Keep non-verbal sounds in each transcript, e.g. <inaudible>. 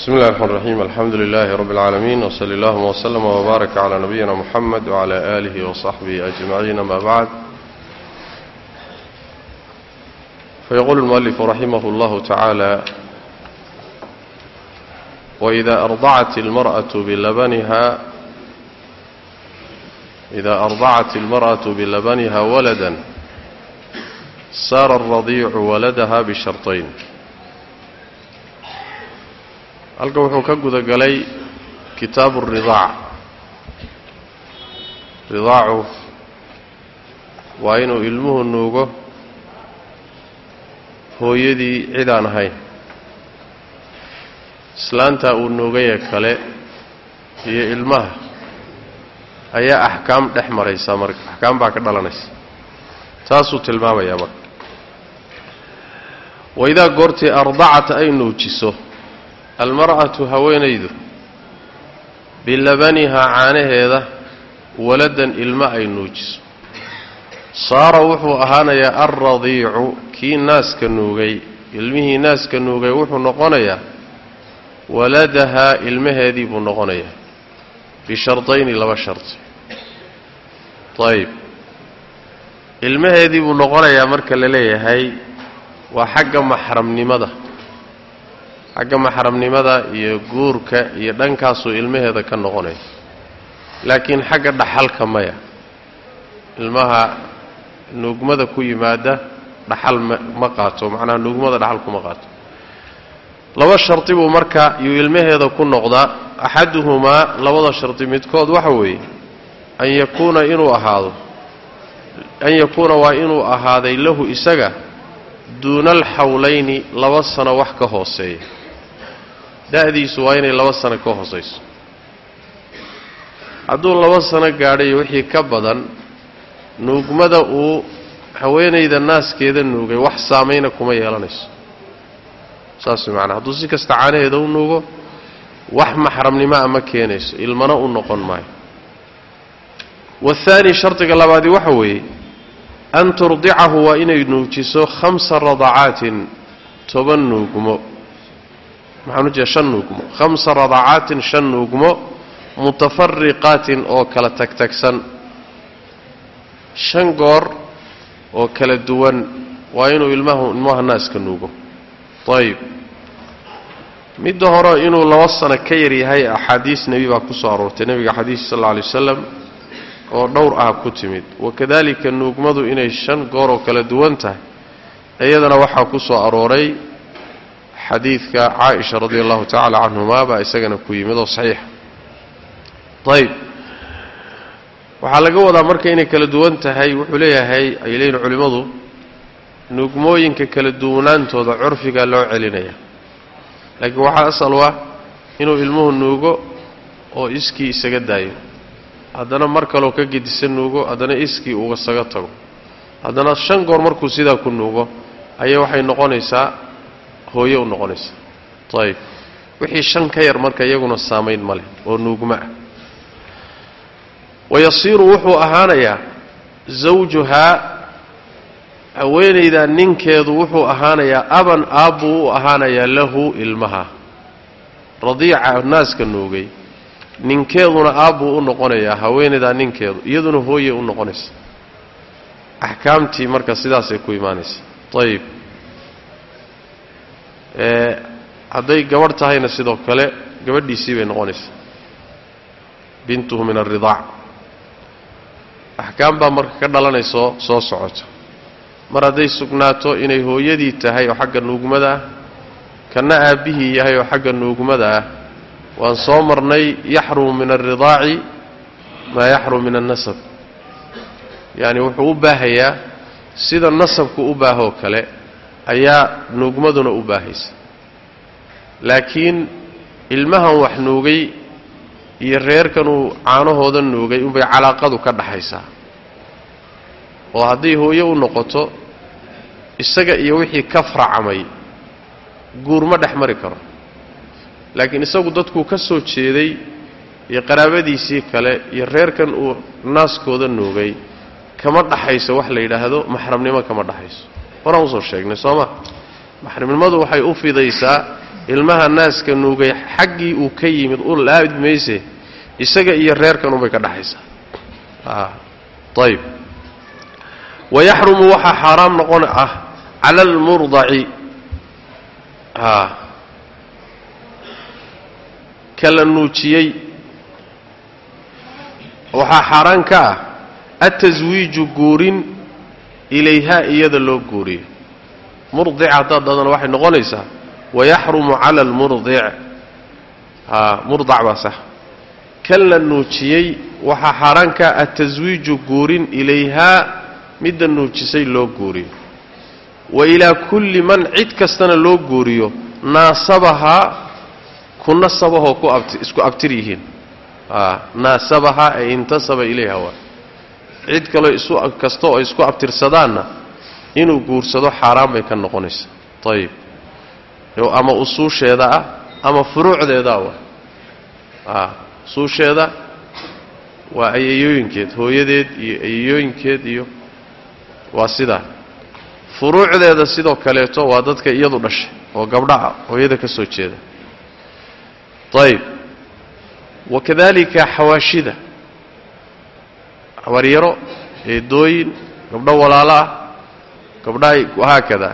بسم الله الرحمن الرحيم الحمد لله رب العالمين وصلى اللهم وسلم وبارك على نبينا محمد وعلى آله وصحبه أجمعين ما بعد فيقول المؤلف رحمه الله تعالى وإذا أرضعت المرأة بلبنها إذا أرضعت المرأة بلبنها ولدا صار الرضيع ولدها بشرطين halkan wuxuu ka guda galay kitaabu ridaac. Ridaacu waa inuu ilmuhu nuugo hooyadii cid aan ahayn. Islaantaa uu nuugayee kale iyo ilmaha ayaa axkaam dhex maraysa marka. Axkaam baa ka dhalanaysa. Taasuu tilmaamayaa marka. Waidaa goortii ardacata ay nuujiso almar'atu haweenaydu bilabanihaa caanaheeda waladan ilmo ay nuujiso. Saara wuxuu ahaanayaa alradiicu kii naaska nuugay ilmihii naaska nuugay wuxuu noqonayaa waladahaa ilmaheedii buu noqonayaa bishardayni laba shardi ayib ilmaheedii buu noqonayaa marka la leeyahay waa xagga maxramnimada xagga maxramnimada iyo guurka iyo dhankaasuu ilmaheeda ka noqonaya laakiin xagga dhaxalka maya ilmaha nuugmada ku yimaada dhaxal ma qaato macnaha nuugmada dhaxal kuma qaato. Laba shardi buu marka yuu ilmaheeda ku noqdaa axaduhumaa labada shardi midkood waxa weeye an yakuuna inuu ahaado an yakuuna waa inuu ahaaday lahu isaga duuna alxawlayni laba sano wax ka hooseeya da'diisu waa inay laba sano ka hoosayso. Hadduu laba sano gaadhayo wixii ka badan nuugmada uu haweenayda naaskeeda nuugay wax saamayna kuma yeelanayso. Saas way macnaa hadduu si kasta caanaheeda u nuugo wax maxramnimoa ma keenayso ilmana u noqon maayo. Waathaani shardiga labaadi waxa weeye an turdicahu waa inay nuujiso khamsa radacaatin toban nuugmo maxaan u shan nuugmo. Khamsa radacaatin shan nuugmo mutafariqaatin oo kala tagtagsan. Shan goor oo kala duwan. Waa inuu ilmahu ilmaha naaska nuugo. Ayib midda hore inuu laba sano ka yar yahay axaadiis nebi baa ku soo aroortay. Nebiga xadiis sal alla alay wasalam oo dhowr ah ku timid. Wakadalika nuugmadu inay shan goor oo kala duwan tahay. Iyadana waxaa ku soo arooray xadiidka caaisha radi allahu tacaala canhuma baa isagana ku yimid oo saxiixa ayib waxaa laga wadaa marka inay kala duwan tahay wuxuu leeyahay ay leeyihiin culimmadu nuugmooyinka kala duwanaantooda curfigaa loo celinaya. Laakiin waxaa asal u ah inuu ilmuhu nuugo oo iskii isaga daayo. Haddana mar kaloo ka gedisa nuugo haddana iskii uga saga tago. Haddana shan goor markuu sidaa ku nuugo ayaa waxay noqonaysaa hooye u noqonaysaa ayib wixii shan ka yar marka iyaguna saamayn ma leh oo nuugmo ah. Wayasiiru wuxuu ahaanayaa zawjuhaa haweenaydaa ninkeedu wuxuu ahaanayaa aban aabbuu u ahaanayaa lahu ilmaha. Radiica naaska nuugay ninkeeduna aabbuu u noqonayaa haweenaydaa ninkeedu iyaduna hooye u noqonaysa axkaamtii marka sidaasay ku imaanaysa ayib hadday gabadh tahayna sidoo kale gabadhiisii bay noqonaysaa bintuhu min alridaac axkaam baa marka ka dhalanaysoo soo socota mar hadday sugnaato inay hooyadii tahay oo xagga nuugmada ah kana aabbihii yahay oo xagga nuugmada ah waan soo marnay yaxrumu min alridaaci maa yaxrumu min annasab. Yacni wuxuu u baahayaa sida nasabku u baahoo kale ayaa nuugmaduna u baahaysa laakiin ilmahan wax nuugay iyo reerkanuu caanahooda nuugay unbay calaaqadu ka dhaxaysaa. Oo hadday hooye u noqoto isaga iyo wixii ka farcamay guur ma dhex mari karo. Laakiin isagu dadkuu ka soo jeeday iyo qaraabadiisii kale iyo reerkan uu naaskooda nuugay kama dhaxayso wax la yidhaahdo maxramnimo kama dhaxayso horaan u soo sheegnay soo ma? Maxramnimadu waxay u fidaysaa ilmaha naaska nuugay xaggii uu ka yimid u laabid mayse isaga iyo reerkan unbay ka dhaxaysaa. Ayb wayaxrumu waxaa xaaraam noqon ah cala almurdaci kala nuujiyey. Waxaa xaaraan ka ah ataswiiju guurin ilayhaa iyada loo guuriyo. Murdic haddaad waxay noqonaysaa wayaxrumu cala almurdic. Murdac baa sax. Kan la nuujiyey waxaa xaaraan ataswiiju guurin ilayhaa midda nuujisay loo guuriyo. Wa ilaa kulli man cid kastana loo guuriyo naasabahaa ku nasabahoo ku abti isku abtir yihiin. Naasabahaa ee intasaba ilayha waa cid kaloo isu kasta oo isku abtirsadaanna inuu guursado xaaraan bay ka noqonaysa. Ayib ama usuusheeda ah ama furuucdeeda waa usuusheeda waa ayayooyinkeed hooyadeed iyo ayayooyinkeed iyo waa sidaa furuucdeeda sidoo kaleeto waa dadka iyadu dhashay oo gabdhaha hooyada ka soo jeeda. Ayib wakadalika xawaashida habaryaro eedooyin gabdho walaalo ah gabdhaha haakada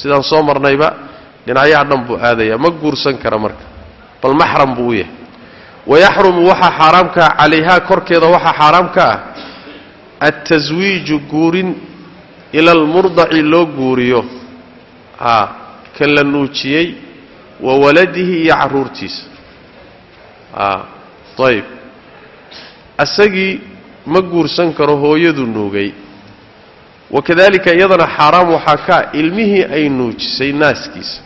sidaan soo marnayba dhinacyaha dhan buu aadayaa ma guursan kara marka. Bal maxram buu u yahay. Wayaxrumu waxaa xaaraam ka ah calayhaa korkeeda waxaa xaaraam ka ah altaswiiju guurin ila almurdaci loo guuriyo. A kan la nuujiyey wa waladihi iyo carruurtiisa a ayib asagii ma guursan karo hooyadu nuugay. Wakadalika iyadana xaaraam waxaa ka ah ilmihii ay nuujisay naaskiisa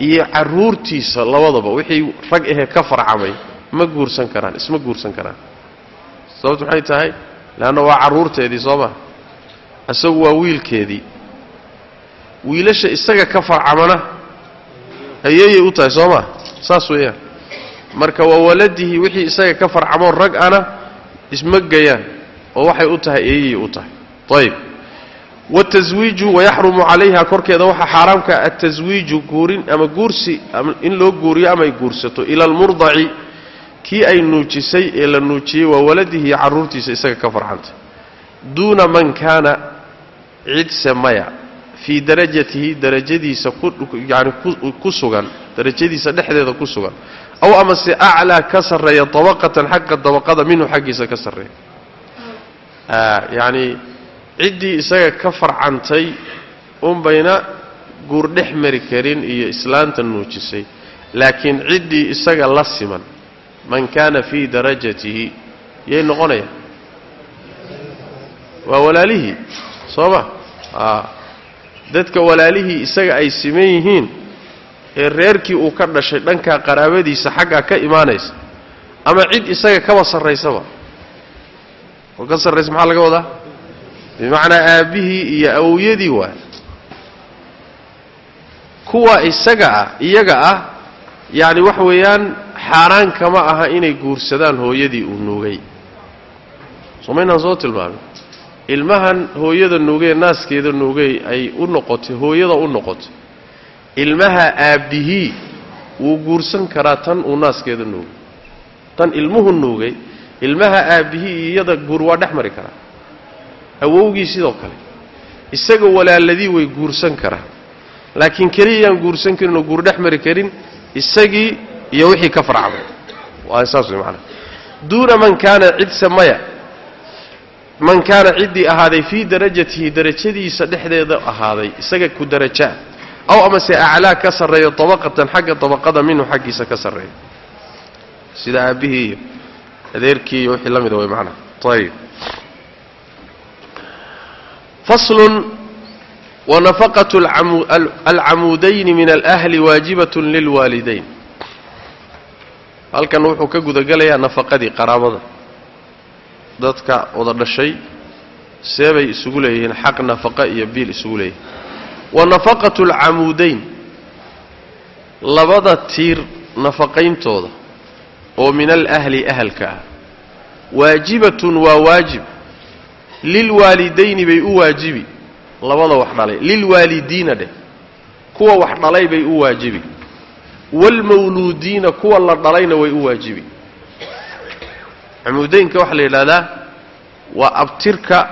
iyo carruurtiisa labadaba wixii rag ahee ka farcamay ma guursan karaan isma guursan karaan. Sababtu maxay tahay leanna waa carruurteedii soo maa isagu waa wiilkeedii. Wiilasha isaga ka farcamana ayeeyay u tahay soo maa saas weeyaan. Marka waa waladihii wixii isaga ka farcamoo rag ana isma gayaan oo waxay u tahay eeyay u tahay. Ayib wataswiiju wayaxrumu calayha korkeeda waxaa xaaraamka ataswiiju guurin ama guursi in loo guuriyo ama ay guursato ila almurdaci kii ay nuujisay ee la nuujiyey waa waladihii iyo carruurtiisa isaga ka farcantay duuna man kaana cidse maya fii darajatihi darajadiisa yani ku sugan darajadiisa dhexdeeda ku sugan aw amase aclaa ka sarreeya dabaqatan xagga dabaqada minhu xaggiisa ka sarreeya yacni ciddii isaga ka farcantay unbayna guur dhex mari karin iyo islaanta nuujisay laakiin ciddii isaga la siman man kaana fii darajatihi yay noqonaya waa walaalihii soo ma dadka walaalihii isaga ay siman yihiin ee reerkii uu ka dhashay dhankaa qaraabadiisa xaggaa ka imaanaysa ama cid isaga kaba sarraysaba? Oo ka sarraysa maxaa laga wadaa? Bimacnaa aabbihii iyo awowyadii waay. Kuwa isaga ah iyaga ah yacni waxa weeyaan xaaraan kama aha inay guursadaan hooyadii uu nuugay. Soo maynaan soo tilmaamin ilmahan hooyada nuugay naaskeeda nuugay ay u noqotay hooyada u noqotay ilmaha aabbihii wuu guursan karaa tan uu naaskeeda nuugay. Tan ilmuhu nuugay ilmaha aabbihii iyada guur waa dhex mari karaa. Awowgii sidoo kale isaga walaaladii way guursan karaan. Laakiin keliyayaan guursan karin oo guur dhex mari karin isagii iyo wixii ka waa saas way macanaha duuna man kaana cidse maya man kaana ciddii ahaaday fii darajatihi darajadiisa dhexdeeda ahaaday isaga ku darajaa aw amase aclaa ka sarreeya dabaqatan xagga dabaqada minhu xaggiisa ka sarreeya sida aabbihii iyo adeerkii iyo wixii la mida way macnaha ayib faslun wanafaqatu alcamuudayni min alahli waajibatun lilwaalidayn. Halkan wuxuu ka gudagelayaa nafaqadii qaraabada. Dadka wada dhashay seebay isugu leeyihiin xaq nafaqa iyo biil isugu leeyihiin wa nafaqatu alcamuudayn labada tiir nafaqayntooda oo min alahli ahalka ah. Waajibatun waa waajib. Lilwaalidayni bay u waajibi. Labada wax dhalay. Lilwaalidiina dheh. Kuwa wax dhalay bay u waajibi. Waalmawluudiina kuwa la dhalayna way u waajibi. Camuudaynka waxaa la yidhahdaa waa abtirka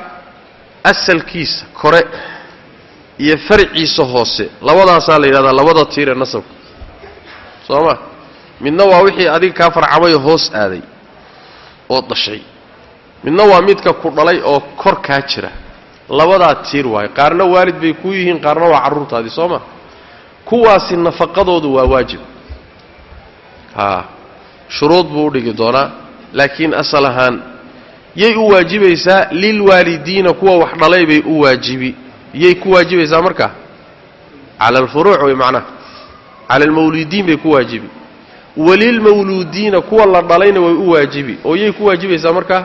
asalkiisa kore iyo farciisa hoose. Labadaasaa la yidhahdaa labada tiir ee nasabka soo ma midna waa wixii adiga kaa farcamay oo hoos aaday oo dhashay. Midna waa midka ku dhalay oo kor kaa jira. Labadaa tiir waayo qaarna waalid bay ku yihiin qaarna waa carruurtaadii soo ma kuwaasi nafaqadoodu waa waajib. Haa shuruud buu u dhigi doonaa. Laakiin asal ahaan yay u waajibaysaa lilwaalidiina kuwa wax dhalay bay u waajibi yay ku waajibaysaa markaa cala alfuruuc way macnaha cala almawludiin bay ku waajibi. Walilmawluudiina kuwa la dhalayna way u waajibi. Oo yay ku waajibaysaa markaa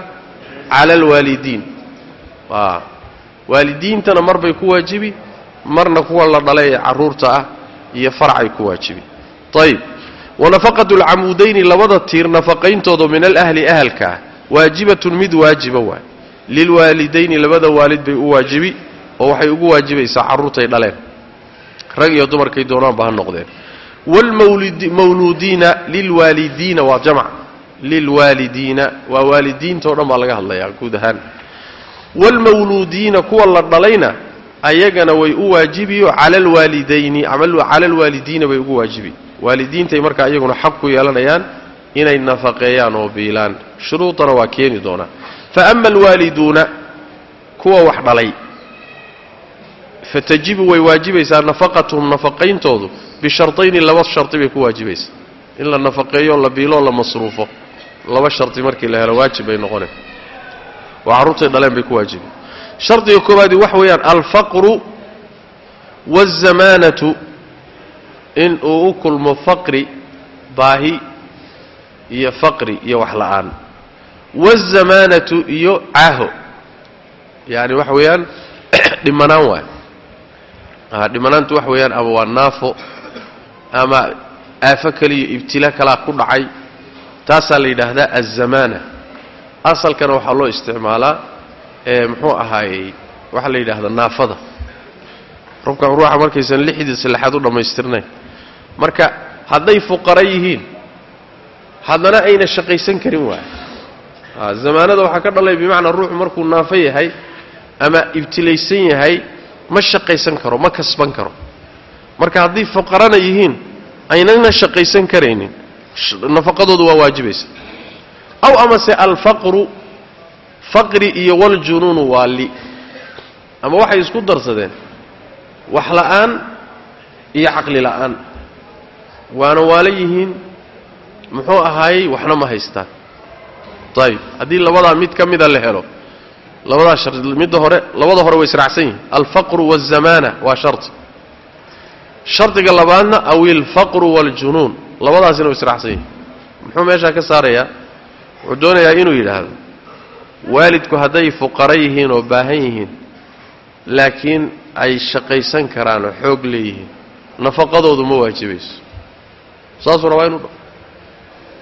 cala alwaalidiin. Waalidiintana mar bay ku waajibi marna kuwa la dhalay ee carruurta ah iyo farcay ku waajibi. Ayib wanafaqatu alcamuudayni labada tiir nafaqayntooda min alahli ahalka ah waajibatun mid waajiba waay. Lilwaalidayni labada waalid bay u waajibi oo waxay ugu waajibaysaa carruurtay dhaleen. Rag iyo dumarkay doonaanba ha noqdeen. Wlmawluudiina lilwaalidiina waa jamc lilwaalidiina waa waalidiinta o dhan baa laga hadlayaa guud ahaan. Waalmawluudiina kuwa la dhalayna ayagana way u waajibiyo cala alwaalidayni cala alwaalidiina bay ugu waajibi. Waalidiintay markaa iyaguna xaq ku yeelanayaan inay nafaqeeyaan oo biilaan. Shuruudana waa keeni doonaa fa ama alwaaliduuna kuwa wax dhalay fatajibu way waajibaysaa nafaqatuhum nafaqayntoodu bishardayni laba shardi bay ku waajibaysaa in la nafaqeeyo la biiloo la masruufo. Laba shardi markii la helo waajib bay noqoneen. Oo carruurtay dhaleen bay ku waajibi shardiga koowaadi waxa weeyaan alfaqru waazamaanatu in uu u kulmo faqri baahi iyo faqri iyo wax la'aan. Waazamaanatu iyo caaho. Yacani waxa weeyaan <clears throat> dhimanaan waay dhimanaantu waxa weeyaan ama waa naafo ama aafo kaliyo ibtila kalaa ku dhacay taasaa la yidhaahdaa azamaana asalkana waxaa loo isticmaalaa ee muxuu ahaayey waxaa la yidhaahdaa naafada. Rubkan ruuxa markaysan lixdii sallaxaad u dhammaystirnayn. Marka hadday fuqara yihiin haddana ayna shaqaysan karin waay zamaanada waxaa ka dhalay bimacnaa ruuxu markuu naafo yahay ama ibtilaysan yahay ma shaqaysan karo ma kasban karo. Marka hadday fuqarana yihiin aynana shaqaysan karaynin nafaqadoodu waa waajibaysa. Aw amase alfaqru faqri iyo waljunuunu waa li. Ama waxay isku darsadeen wax la'aan iyo caqli la'aan. Waana waala yihiin muxuu ahaayey waxna ma haystaan. Ayib haddii labadaa mid ka mida la helo labadaa shar midda hore labada hore way israacsan yihiin. Alfaqru waazamaana waa shardi shardiga labaadna aw ilfaqru waaljunuun labadaasina way israacsan yihiin. Muxuu meeshaa ka saarayaa wuxuu doonayaa inuu yidhaahdo waalidku hadday fuqara yihiin oo baahan yihiin laakiin ay shaqaysan karaan oo xoog leeyihiin nafaqadoodu ma waajibayso saasuu rabaa inu dha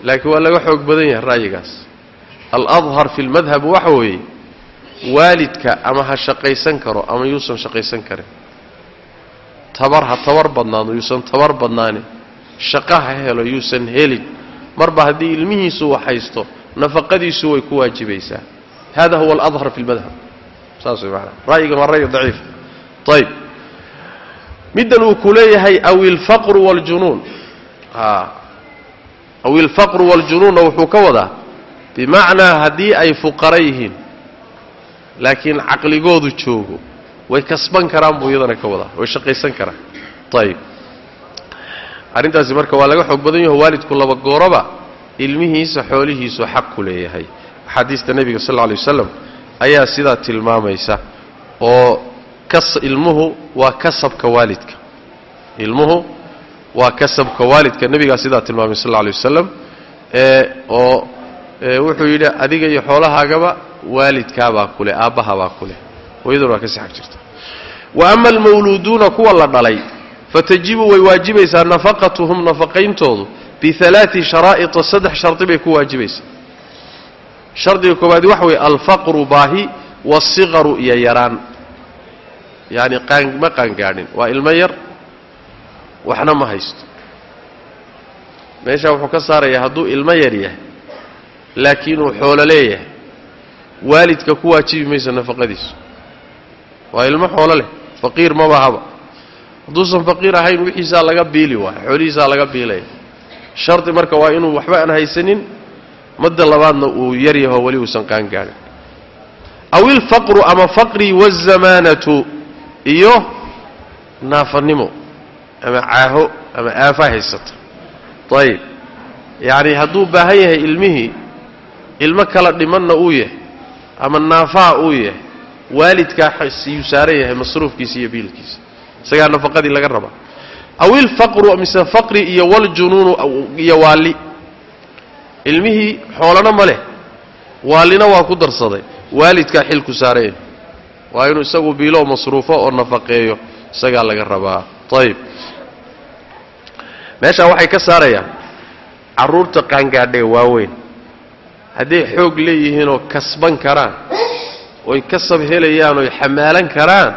laakiin waa laga xoog badan yahay ra'yigaas. Aladhar fi lmadhab waxa weeye waalidka ama ha shaqaysan karo ama yuusan shaqaysan karin. Tabar ha tabar badnaano yuusan tabar badnaanin shaqo ha helo yuusan helin. Marba haddii ilmihiisu wax haysto nafaqadiisu way ku waajibaysaa. Hada huwa aladhar fi lmadhab saas way maanaa ra'yigan waa ra'yi daciif. Ayib middan uu ku leeyahay aw ilfaqru waaljunuun a aw ilfaqru waaljunuunna wuxuu ka wadaa bimacnaa haddii ay fuqara yihiin laakiin caqligoodu joogo way kasban karaan buu iyadana ka wadaa way shaqaysan karaan. Ayib arrintaasi marka waa laga xoog badan yaho waalidku laba gooroba ilmihiisa xoolihiisu xaq ku leeyahay. Axaadiista nebiga sal lla alay wasalam ayaa sidaa tilmaamaysa oo ilmuhu waa kasabka waalidka. Ilmuhu waa kasabka waalidka. Nebigaa sidaa tilmaamay sal alla alay wasalam oo wuxuu yidhi adiga iyo xoolahaagaba waalidkaabaa kuleh aabbahabaa kuleh hooyaduna waa ka sixag jirta. Wa ama almawluuduuna kuwa la dhalay fatajibu way waajibaysaa nafaqatuhum nafaqayntoodu bialaai sharaa'ita saddex shardi bay ku waajibaysaa. Shardiga koowaadi waxa weeye alfaqru baahi waasiqaru iyo yaraan. Yacani qaan ma qaangaadhin waa ilmo yar waxna ma haysto. Meeshaa wuxuu ka saarayaa hadduu ilmo yar yahay laakiin uu xoolo leeyahay. Waalidka ku waajibi mayso nafaqadiisu. Waa ilmo xoolo leh faqiir maba haba hadduusan faqiir ahayn wixiisaa laga biili waaya xoolihiisaa laga biilaya shardi marka waa inuu waxba aan haysanin madda labaadna uu yar yaho weli uusan qaangaadhin aw ilfaqru ama faqri waazamaanatu iyo naafanimo ama caaho ama aafa haysata. Ayib yacni hadduu baahan yahay ilmihii ilmo kala dhimanna uu yahay ama naafaha uu yahay waalidkaa siyuu saaran yahay masruufkiisa iyo biilkiisa. Isagaa nafaqadii laga rabaa aw ilfaqru mise faqri iyo waljunuunu iyo waalli. Ilmihii xoolana ma leh waallina waa ku darsaday. Waalidkaa xilku saaran yahay waa inuu isagu biiloo masruufo oo nafaqeeyo isagaa laga rabaa. Ayib meeshaa waxay ka saarayaan carruurta qaangaadhee waaweyn hadday xoog leeyihiinoo kasban karaan oy kasab helayaan oy xamaalan karaan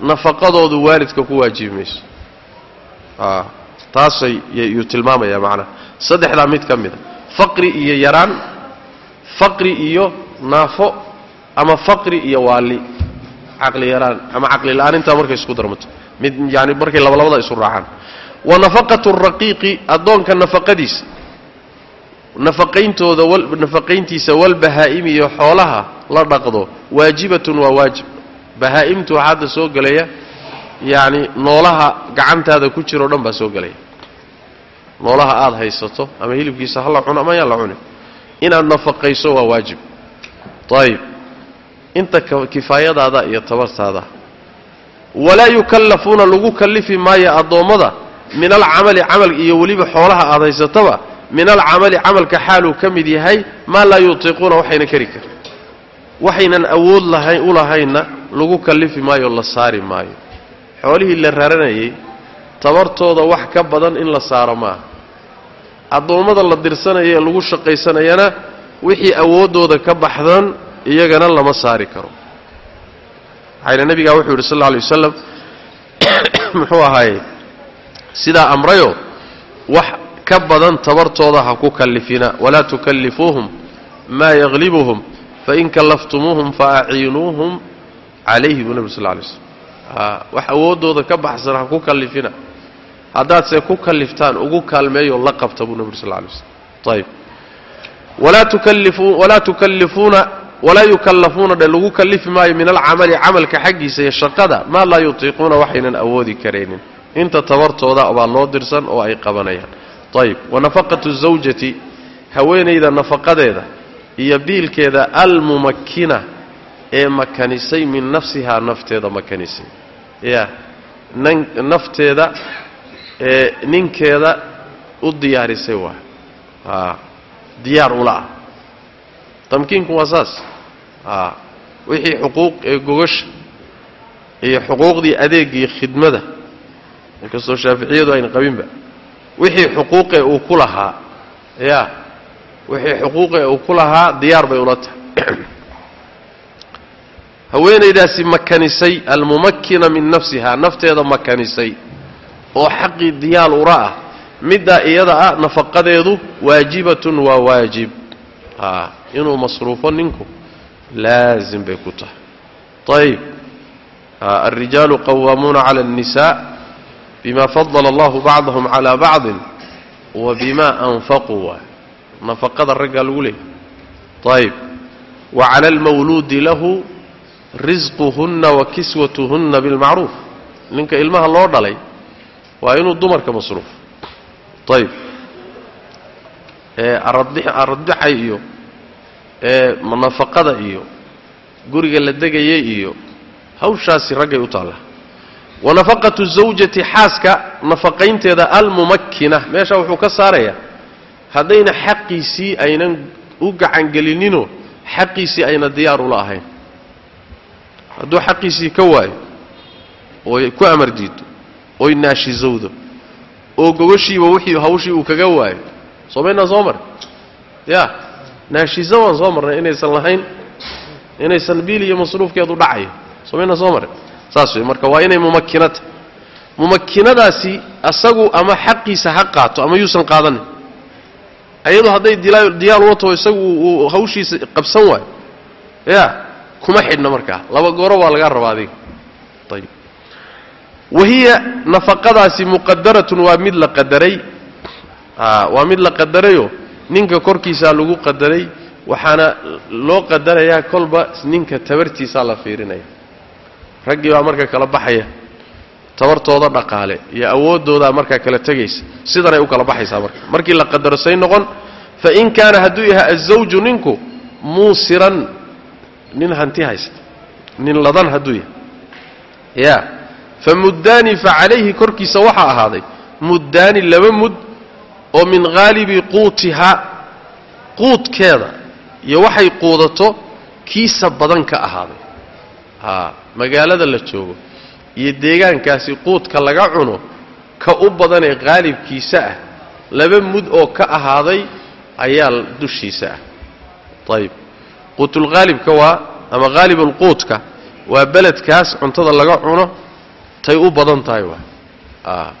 nafaqadoodu waalidka ku waajibi mayso. Taasay yuu tilmaamayaa macnaha saddexdaa mid ka mida faqri iyo yaraan faqri iyo naafo ama faqri iyo waalli. Caqli yaraan ama caqli intaa markay isku darmato. Mid yaani markay labalabada isu raacaan. Wa nafaqatu raqiiqi addoonka nafaqadiisa nafaqayntooda nafaqayntiisa walbahaa'imi iyo xoolaha la dhaqdo waajibatun waa waajib. Bahaa'imtu waxaa hadda soo gelaya yacni noolaha gacantaada ku jiroo dhan baa soo gelaya noolaha aada haysato ama hilibkiisa ha la cuno ama yaan la cunin inaad nafaqayso waa waajib. Ayib inta kifaayadaada iyo tabartaada. Walaa yukallafuuna lagu kallifi maayo addoommada min alcamali camal iyo weliba xoolaha aad haysataba min alcamali camalka xaaluu ka mid yahay maa laa yutiiquuna waxayna kari karin waxaynan awood lahayn u lahaynna lagu kallifi maayo la saari maayo. Xoolihii la raranayay tabartooda wax ka badan in la saaro maaha. Addoommada la dirsanaya ee lagu shaqaysanayana wixii awooddooda ka baxdan iyagana lama saari karo. Maxayna nebigaa wuxuu yidhi sal alla alay wasalam <coughs> muxuu ahaaye sidaa amrayo wax ka badan tabartooda ha ku kallifina walaa tukallifuuhum maa yaglibuhum fain kallaftumuuhum faaciinuuhum calayhi buu nebi sal lla alay slam wax awooddooda ka baxsan ha ku kallifina. Haddaadse ku kalliftaan ugu kaalmeeyoo la qabta buu nebi sal alay slam ayib walaa tukallifuuna walaa yukallafuuna dhe lagu kallifi maayo min alcamali camalka xaggiisa iyo shaqada maa laa yutiiquuna waxaynan awoodi karaynin. Inta tabartooda baa loo dirsan oo ay qabanayaan ayib. Wa nafaqatu zawjati haweenayda nafaqadeeda iyo biilkeeda almumakkina ee makanisay min nafsihaa nafteeda makanisay. Ya nafteeda ee ninkeeda u diyaarisay waa. A diyaar ula ah tamkiinku waa saas. A wixii xuquuq ee gogasha iyo xuquuqdii adeegii khidmada. Inkastoo shaaficiyadu ayna qabinba wixii xuquuqee uu ku lahaa. Ya wixii xuquuqee uu ku lahaa diyaar bay ula tahay. <clears throat> Haweenaydaasi makanisay almumakkina min nafsiha nafteeda makanisay oo xaqii diyaal ura ah. Middaa iyada ah nafaqadeedu waajibatun waa waajib. A inuu masruufo ninku laazim bay ku tahay. Ayib alrijaalu qawaamuuna cala الnisa bima fadala allahu bacdahum calaa bacdin wa bima anfaquu waay nafaqada raggaa lagu leeyahy ayib wa cala almawluudi lahu risquhunna wa kiswatuhunna bilmacruuf ninka ilmaha loo dhalay waa inuu dumarka masruuf ayib eearadbixay iyo nafaqada iyo guriga la degayay iyo hawshaasi raggay u taallaa wa nafaqatu zawjati xaaska nafaqaynteeda almumakkina. Meesha wuxuu ka saarayaa haddayna xaqiisii aynan u gacangelinino xaqiisii ayna diyaar ula ahayn hadduu xaqiisii ka waayo ooy ku amar diido oy naashizowdo oo gogoshiiba wixii hawshii uu kaga waayo soo maynaan soo marin ya naashizo waan soo marnay inaysan lahayn inaysan biil iyo masruufkeedu dhacayo soo maynaan soo marin saas wey marka waa inay mumakkinata mumakkinadaasi asagu ama xaqiisa ha qaato ama yuusan qaadanin ayadu hadday diyaal uga taho isagu uu hawshiisa qabsan waayo ya kuma xidhna markaa laba gooro waa lagaa rabaa adiga. Ayib wahiya nafaqadaasi muqadaratun waa mid la qadaray. Waa mid la qadarayoo ninka korkiisaa lagu qadaray waxaana loo qadarayaa kolba ninka tabartiisaa la fiirinaya raggii baa marka kala baxaya. Tabartooda dhaqaale iyo awooddoodaa markaa kala tegaysa. Sidanay u kala baxaysaa marka markii la qadaro say noqon fain kaana hadduu yahay azawju ninku muusiran nin hanti haysta nin ladan hadduu yahay. Ya fa muddaani fa calayhi korkiisa waxaa ahaaday muddaani laba mud oo min haalibi quutiha quudkeeda iyo waxay quudato kiisa badan ka ahaaday. Haa magaalada la joogo iyo deegaankaasi quudka laga cuno ka u badanee qaalibkiisa ah laba mud oo ka ahaaday ayaa dushiisa ah. Ayib quutulhaalibka waa ama haalibulquudka waa beledkaas cuntada laga cuno tay u badan tahay waa.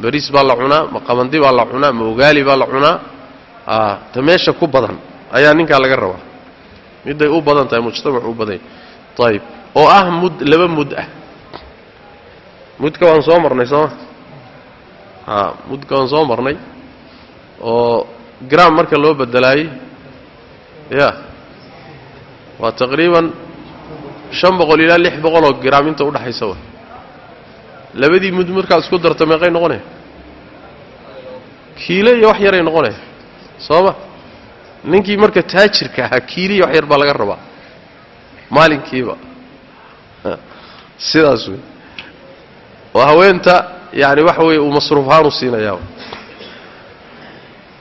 Bariis baa la cunaa ma qabandi baa la cunaa ma ogaali baa la cunaa ta meesha ku badan ayaa ninkaa laga rabaa. Midday u badan tahay mujtamac u badanya ayib oo ah mud laba mud ah mudka waan soo marnay sooma a mudka waan soo marnay oo gram marka loo bedelaayey ya waa taqriiban shan boqol ilaa lix boqol oo gram inta udhaxaysa wa labadii mud markaad isku darta meeqay noqonaya kiilo iyo wax yaray noqonaya sooma ninkii marka taajirka ahaa kiilo iyo wax yar baa laga rabaa maalinkiiba. Sidaas wey oo haweenta yani waxa weeye uu masruuf ahaan u siinayaa.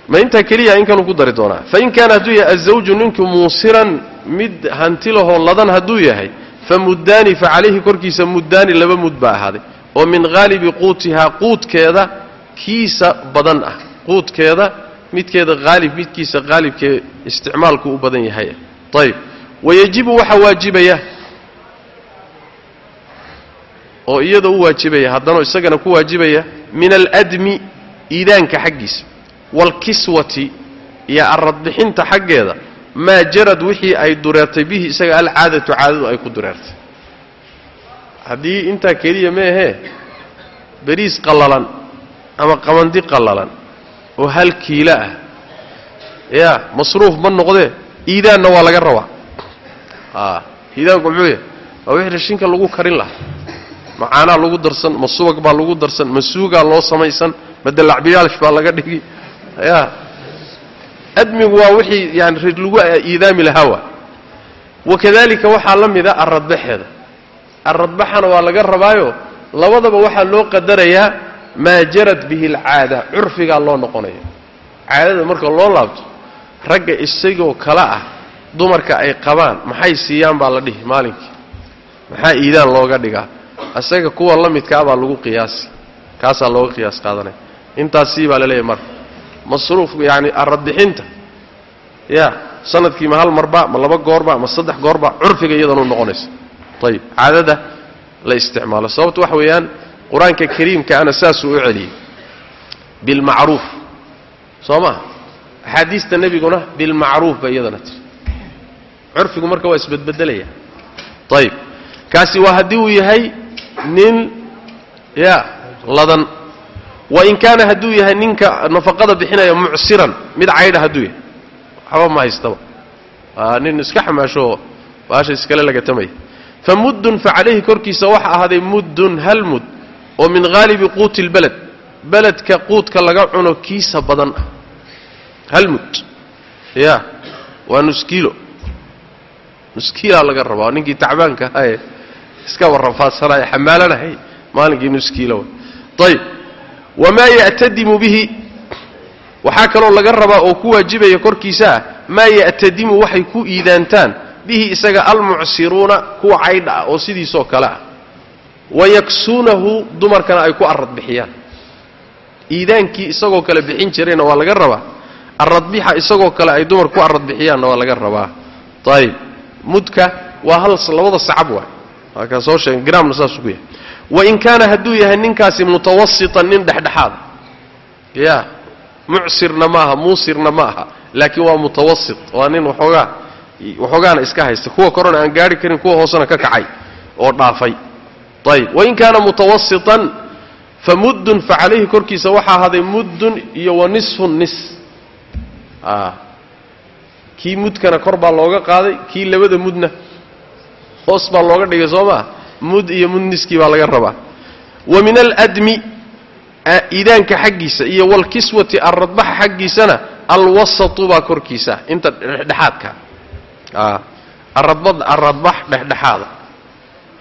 Ma intaa keliya in ku dari doonaa? Fain kaana hadduu yahay azawju ninku muusiran mid hanti lahoo ladan hadduu yahay fa muddaani fa calayhi korkiisa muddaani laba mud baa ahaaday. Oo min haalibi quutihaa quudkeeda kiisa badan ah. Quudkeeda midkeeda haalib midkiisa haalibkee isticmaalku u badan yahay. Ayib wayajibu waxaa waajibaya. Oo iyada u waajibaya haddana isagana ku waajibaya min aladmi iidaanka xaggiisa. Waalkiswati iyo aradbixinta xaggeeda. Maa jarad wixii ay dureertay bihi isaga alcaadatu caadadu ay ku dureertay haddii intaa keliya meehee beriis qallalan ama qabandi qallalan oo hal kiilo ah yaa masruuf ma noqdee iidaanna waa laga rabaa a iidaanku muxuu yahay waa wixii rashinka lagu karin lahaa. Ma caanaa lagu darsan ma subag baa lagu darsan ma suugaa loo samaysan ma dallacbiyaalsh baa laga dhigi. Ya admigu waa wixii yani lagu iidaami lahaa wakadalika waxaa la mida aradbaxeeda aradbaxana waa laga rabaayo labadaba waxaa loo qadarayaa maa jarad bihi alcaada curfigaa loo noqonaya caadada marka loo laabto ragga isagoo kale ah dumarka ay qabaan maxay siiyaan baa la dhihi maalinkii maxaa iidaan looga dhigaa? Isaga kuwa la midkaa baa lagu qiyaasi kaasaa looga qiyaas qaadanaya intaasii baa la leeyahay marka masruuf yani aradbixinta ya sannadkii ma hal marba ma laba goorba ma saddex goorba curfiga iyadanu noqonaysa. Ayib caadada la isticmaalo. Sababtu waxa weeyaan qur'aanka kariimkaana saasuu u celiyey. Bilmacruuf soo maa axaadiista nebiguna bilmacruuf ba iyadana tiri curfigu marka waa isbedbedelaya. Ayib kaasi waa haddii uu yahay nin ya ladan. Wain kaana hadduu yahay ninka nafaqada bixinaya mucsiran mid caydha hadduu yahay. Waxba ma haystaba nin iska xamaashoo baasha iskale lagatamaya fa muddun fa calayhi korkiisa waxa ahaaday muddun hal mud oo min haalibi quuti lbaled beledka quudka laga cuno kiisa badan. Ah hal mud ya waa nuskiilo nuskiilaa laga rabaa. Ninkii tacbaanka ahaa ee iska warrafaadsanaaye xamaalanahay maalinkii nuskiilo ayib wamaa ya'tadimu bihi? Waxaa kaloo laga rabaa oo ku waajibaya korkiisa ah maa ya'tadimu waxay ku iidaantaan bihi isaga almucsiruuna kuwa caydha ah oo sidiisoo kale ah. Wayaksuunahu dumarkana ay ku arad bixiyaan. Iidaankii isagoo kale bixin jirayna waa laga rabaa. Aradbixa isagoo kale ay dumar ku arad bixiyaanna waa laga rabaa. Ayib mudka waa hal labada sacab waay. Waa kaa soo sheegen gramna saasuu ku yahay. Wain kaana hadduu yahay ninkaasi mutawasitan nin dhexdhexaada ya mucsirna ma aha muusirna ma aha laakiin waa mutawasit waa nin waxoogaa waxoogaana iska haysta. Kuwa korona aan gaari karin kuwa hoosena ka kacay oo dhaafay. Ayib wain kaana mutawasitan fa muddun fa calayhi korkiisa waxaa ahaday muddun iyo wa nisfun nis kii mudkana kor baa looga qaaday kii labada mudna hoos baa looga dhigay soo maa mud iyo mud niskii baa laga rabaa. Wa min aladmi iidaanka xaggiisa iyo walkiswati alradbaxa xaggiisana alwasatu baa korkiisa inta dhexdhexaadka. Aradbax dhexdhexaada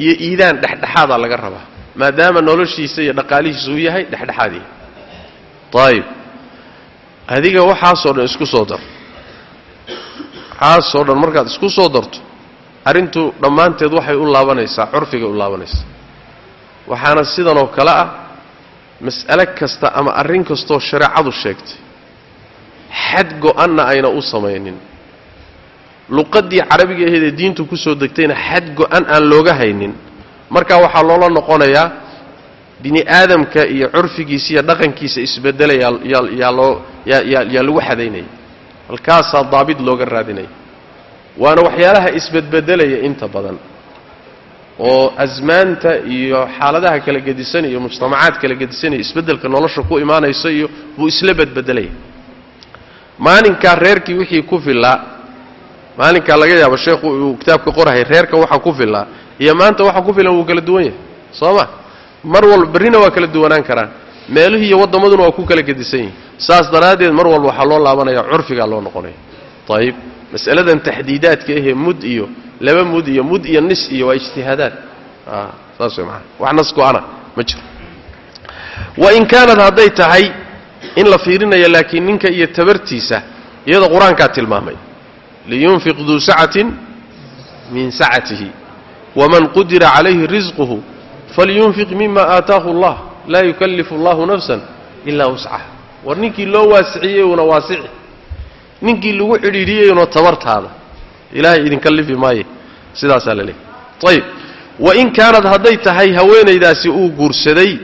iyo iidaan dhexdhexaada laga rabaa maadaama noloshiisa iyo dhaqaalihiisa uu yahay dhexdhexaad yahay ayib adiga waxaasoo dhan isku soo dar waxaasoo dhan markaad isku soo darto arrintu dhammaanteed waxay u laabanaysaa curfigay u laabanaysaa. Waxaana sidanoo kale ah mas'ale kasta ama arrin kastoo shareecadu sheegtay xad go-anna ayna u samaynin. Luqaddii carabiga ahaydee diintu ku soo degtayna xad go-an aan looga haynin. Markaa waxaa loola noqonayaa bini aadamka iyo curfigiisa iyo dhaqankiisa loo yaa lagu xadaynaya halkaasaa daabit looga raadinaya waana waxyaalaha isbedbedelaya inta badan oo asmaanta iyo xaaladaha kala gedisan iyo mujtamacaad kala gedisanaya isbeddelka nolosha ku imaanaysa iyo buu isla bedbedelaya. Maalinkaa reerkii wixii ku fillaa maalinkaa laga yaabo sheekhu uu kitaabka qorahay reerka waxa ku fillaa iyo maanta waxa ku filan wuu kala duwan yahay soo ma? Mar walba berrina waa kala duwanaan karaan meelihii iyo waddamaduna waa ku kala gedisan yihiin saas daraaddeed mar walba waxaa loo laabanaya curfigaa loo noqonaya. Ayib mas'aladan taxdiidaadka ahee mud iyo laba mud iyo mud iyo nis iyo waa ijtihaadaad. Saas way maana wax nas go-ana ma jiro. Wain kaanad hadday tahay in la fiirinayo laakiin ninka iyo tabartiisa iyada qur'aankaa tilmaamay. Liyunfiq duu sacatin min sacatihi waman qudira calayhi risquhu falyunfiq mima aataahu allah laa yukallifu allahu nafsan ilaa wuscaha war ninkii loo waasiciyey una waasici. Ninkii lagu cidhiidhiyeyunoo tabartaada ilaahay idin kallifi maaye. Sidaasaa la leehay ayib wain kaanad hadday tahay haweenaydaasi uu guursaday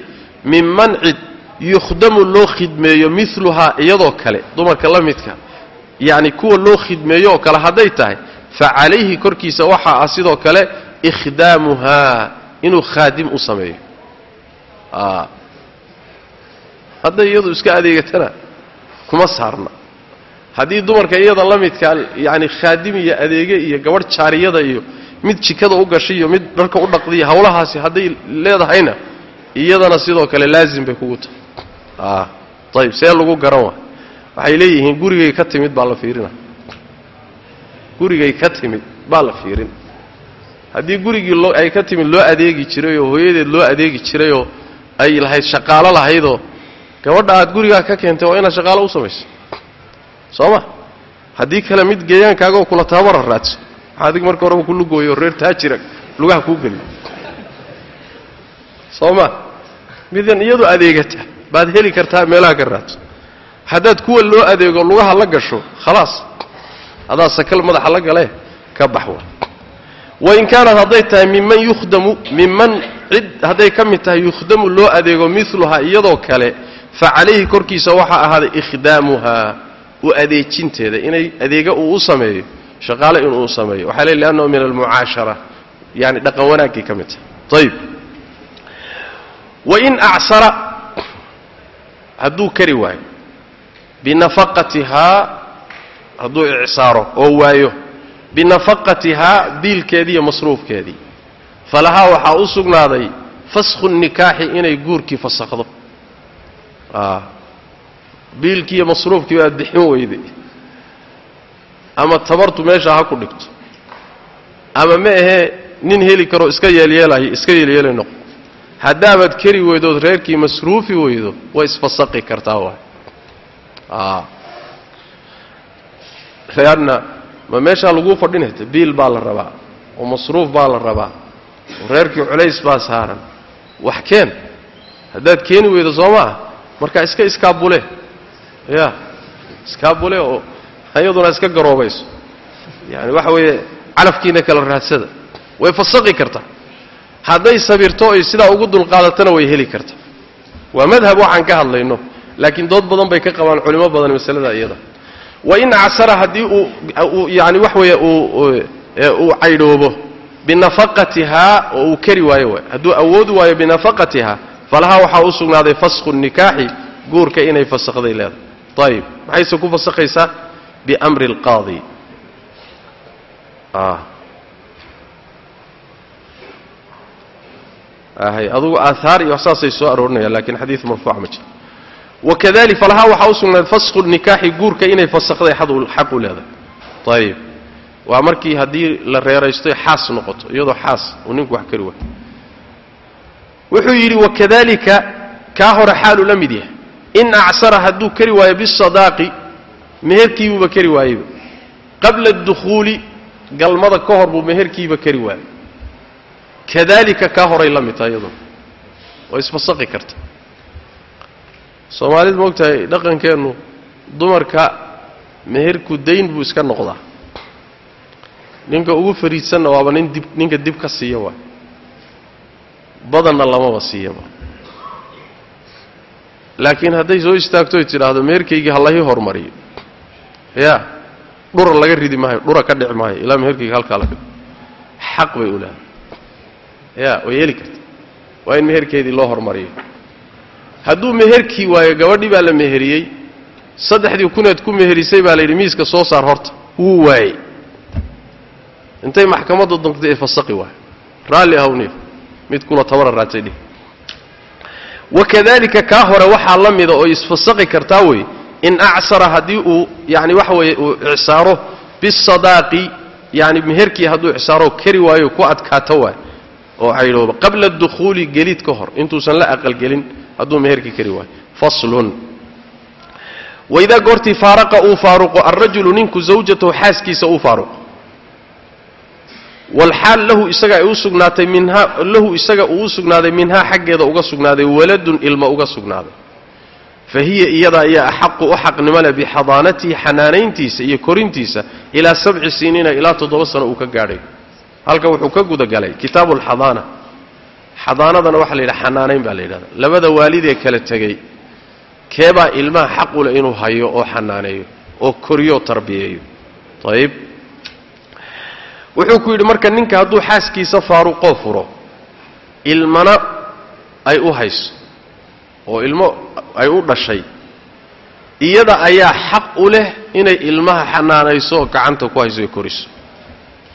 min mancid yukhdamu loo khidmeeyo miluhaa iyadoo kale dumarka la midka yacni kuwa loo khidmeeyo oo kale hadday tahay fa calayhi korkiisa waxaa ah sidoo kale ikhdaamuhaa inuu khaadim u sameeyo hadday iyadu iska adeegatana kuma saarna. Haddii dumarka iyada la midkaa yacni khaadim iyo adeege iyo gabadh jaariyada iyo mid jikada u gashay iyo mid dharka u dhaqdiyo hawlahaasi hadday leedahayna iyadana sidoo kale laazim bay kugu tahay. Ayib see lagu garan waa. Waxay leeyihiin gurigay ka timid baa la fiirina. Gurigay ka timid baa la fiirin. Haddii gurigii ay ka timid loo adeegi jiray oo hooyadeed loo adeegi jirayoo ay lahayd shaqaalo lahaydoo gabadha aad gurigaa ka keentay waa inaad shaqaalo u samayso. Soo ma haddii kale mid geeyaankaagaoo kula tababara raadso. Adig marka horeba ku lugooyo oo reer taajira lugaha kuu geliyo soo ma midan iyadu adeegata baad heli kartaa meelaha ka raadso. Haddaad kuwa loo adeego lugaha la gasho khalaas. Adaa sakal madaxa la galee ka bax wa wain kaanad hadday tahay miman yukhdamu miman cid hadday ka mid tahay yukhdamu loo adeego miluhaa iyadoo kale fa calayhi korkiisa waxaa ahaaday ikhdaamuhaa u adeejinteeda inay adeega uu u sameeyo shaqaale inuu u sameeyo. Waxaa le liannahu min almucaashara yani dhaqan wanaaggay ka mid tahay. Ayib wain acsara hadduu kari waayo binafaqatihaa hadduu icsaaro oo waayo binafaqatihaa biilkeedii iyo masruufkeedii. Falahaa waxaa u sugnaaday faskhu nikaaxi inay guurkii fasakhdo biilkii iyo masruufkii baad bixin weyday. Ama tabartu meesha ha ku dhigto. Ama ma ahee nin heli karoo iska yeelyeelayo iska yeelyeelay noqo. Haddaabaad keri weydood reerkii masruufi weydo way isfasaqi kartaa waay. Reerna ma meeshaa laguu fadhinayta? Biil baa la rabaa. Oo masruuf baa la rabaa. Oo reerkii culays baa saaran. Wax keen. Haddaad keeni weydo soo maaha marka iska iskaabule. Ya iskaabule oo iyaduna iska garoobayso. Yani waxa weeye calafkiina kala raadsada. Way fasaqi kartaa hadday sabirto ay sidaa ugu dulqaadatana way heli kartaa waa madhab waxaan ka hadlayno. Laakiin dood badan bay ka qabaan culimo badan masalada iyada wain casara haddii uu yani wax weeye uu caydhoobo. Binafaqatihaa oo uu kari waayo waay. Hadduu awoodi waayo binafaqatihaa falahaa waxaa u sugnaaday fasku nikaaxi guurka inay fasakday leedahay. Ayib maxayse ku fasakhaysaa biamri alqaadi. Hay adugu aahaar iyo saasay soo aroorinayaan laakiin xadiid marfuuca ma jiro wakadali falahaa waxaa u fasku nikaaxi guurka inay fasakday xaq u leedahay ayib waa markii haddii la reeraystoy xaas noqoto iyadoo xaas uu ninku wax kari waayo wuxuu yidhi wakadalika kaa hore xaaluu la mid yahay in acsara hadduu kari waayo bisadaaqi meherkiibuuba kari waayeyba qabla adukhuuli galmada ka hor buu meherkiiba kari waayo kadalika kaa horay la mid tahay iyaduna oo isfasaqi karta soomaalida ma ogtahay dhaqankeennu dumarka meherku dayn buu iska noqdaa. Ninka ugu fariidsanna waaba nin dib ninka dib ka siiya waay. Badanna lamaba siiyaba. Laakiin hadday soo istaagto oy tidhaahdo meherkaygii ha lahii hormariyo. Ya dhura laga ridi maayo dhura ka dhici maayo ilaa meherkayga halkaa laga xaq bay u leedahay. Ya way yeeli karta waa in meherkeedii loo hormariyo hadduu meherkii waayo gabadhii baa la meheriyey saddexdii kuneed ku meherisay baa la yidhi miiska soo saar horta. Wuu waayey. Intay maxkamadda dontay ee fasaqi waayo raalli ahawniyo mid kula tabara raadsay dhih wakadalika kaa hore waxaa la mida oo isfasaqi kartaa wey in acsara haddii uu yani waxa weeye uu icsaaro bisadaaqi yani meherkii hadduu icsaaro kari waayo ku adkaato waay oo caydhooba qabla dukhuuli gelid ka hor intuusan la aqalgelin hadduu meherkii kari waayo faslun. Waidaa goortii faaraqa uu faaruqo alrajulu ninku zawjatahu xaaskiisa uu faaruqo walxaal lahu isaga ay u sugnaatay minhaa lahu isaga uu u sugnaaday minhaa xaggeeda uga sugnaaday waladun ilmo uga sugnaaday. Fa hiya iyada ayaa axaqu u xaqnimo leh bixadaanatihi xanaanayntiisa iyo korintiisa ilaa sabci siniina ilaa toddoba sano uu ka gaadhay halka wuxuu ka gudagalay kitaabu alxadaana xadaanadana waxaa la yidhaha xanaanayn baa la yidhahda labada waalidee kala tegey keebaa ilmaha xaq u leh inuu hayo oo xanaaneeyo oo koriyo oo tarbiyeeyo. Ayib wuxuu ku yidhi marka ninka hadduu xaaskiisa faaruqoo furo ilmana ay u hayso oo ilmo ay u dhashay iyada ayaa xaq u leh inay ilmaha xanaanayso oo gacanta ku hayso ee koriso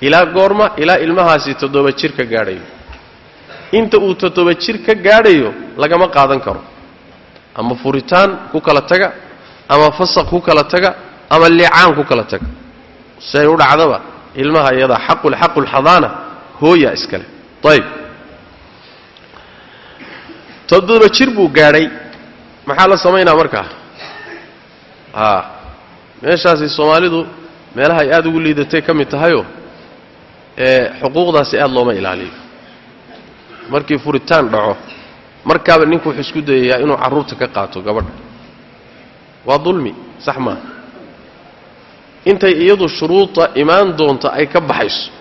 ilaa goorma ilaa ilmahaasi toddoba jir ka gaadhayo. Inta uu toddoba jir ka gaadhayo lagama qaadan karo. Ama furitaan ku kala taga ama fasaq ku kala taga ama licaan ku kala taga. Si ay u dhacdaba ilmaha iyadaa xaqul xaqulxadaana hooya iskale. Ayib toddoba jir buu gaadhay. Maxaa la samaynaa markaa meeshaasi soomaalidu meelaha ay aada ugu liidatay ka mid tahayoo xuquuqdaasi aada looma ilaaliyo markii furitaan dhaco markaaba ninku wuxuu isku dayayaa inuu carruurta ka qaato gabadha waa dulmi sax maaha intay iyadu shuruuda imaan doonta ay ka baxayso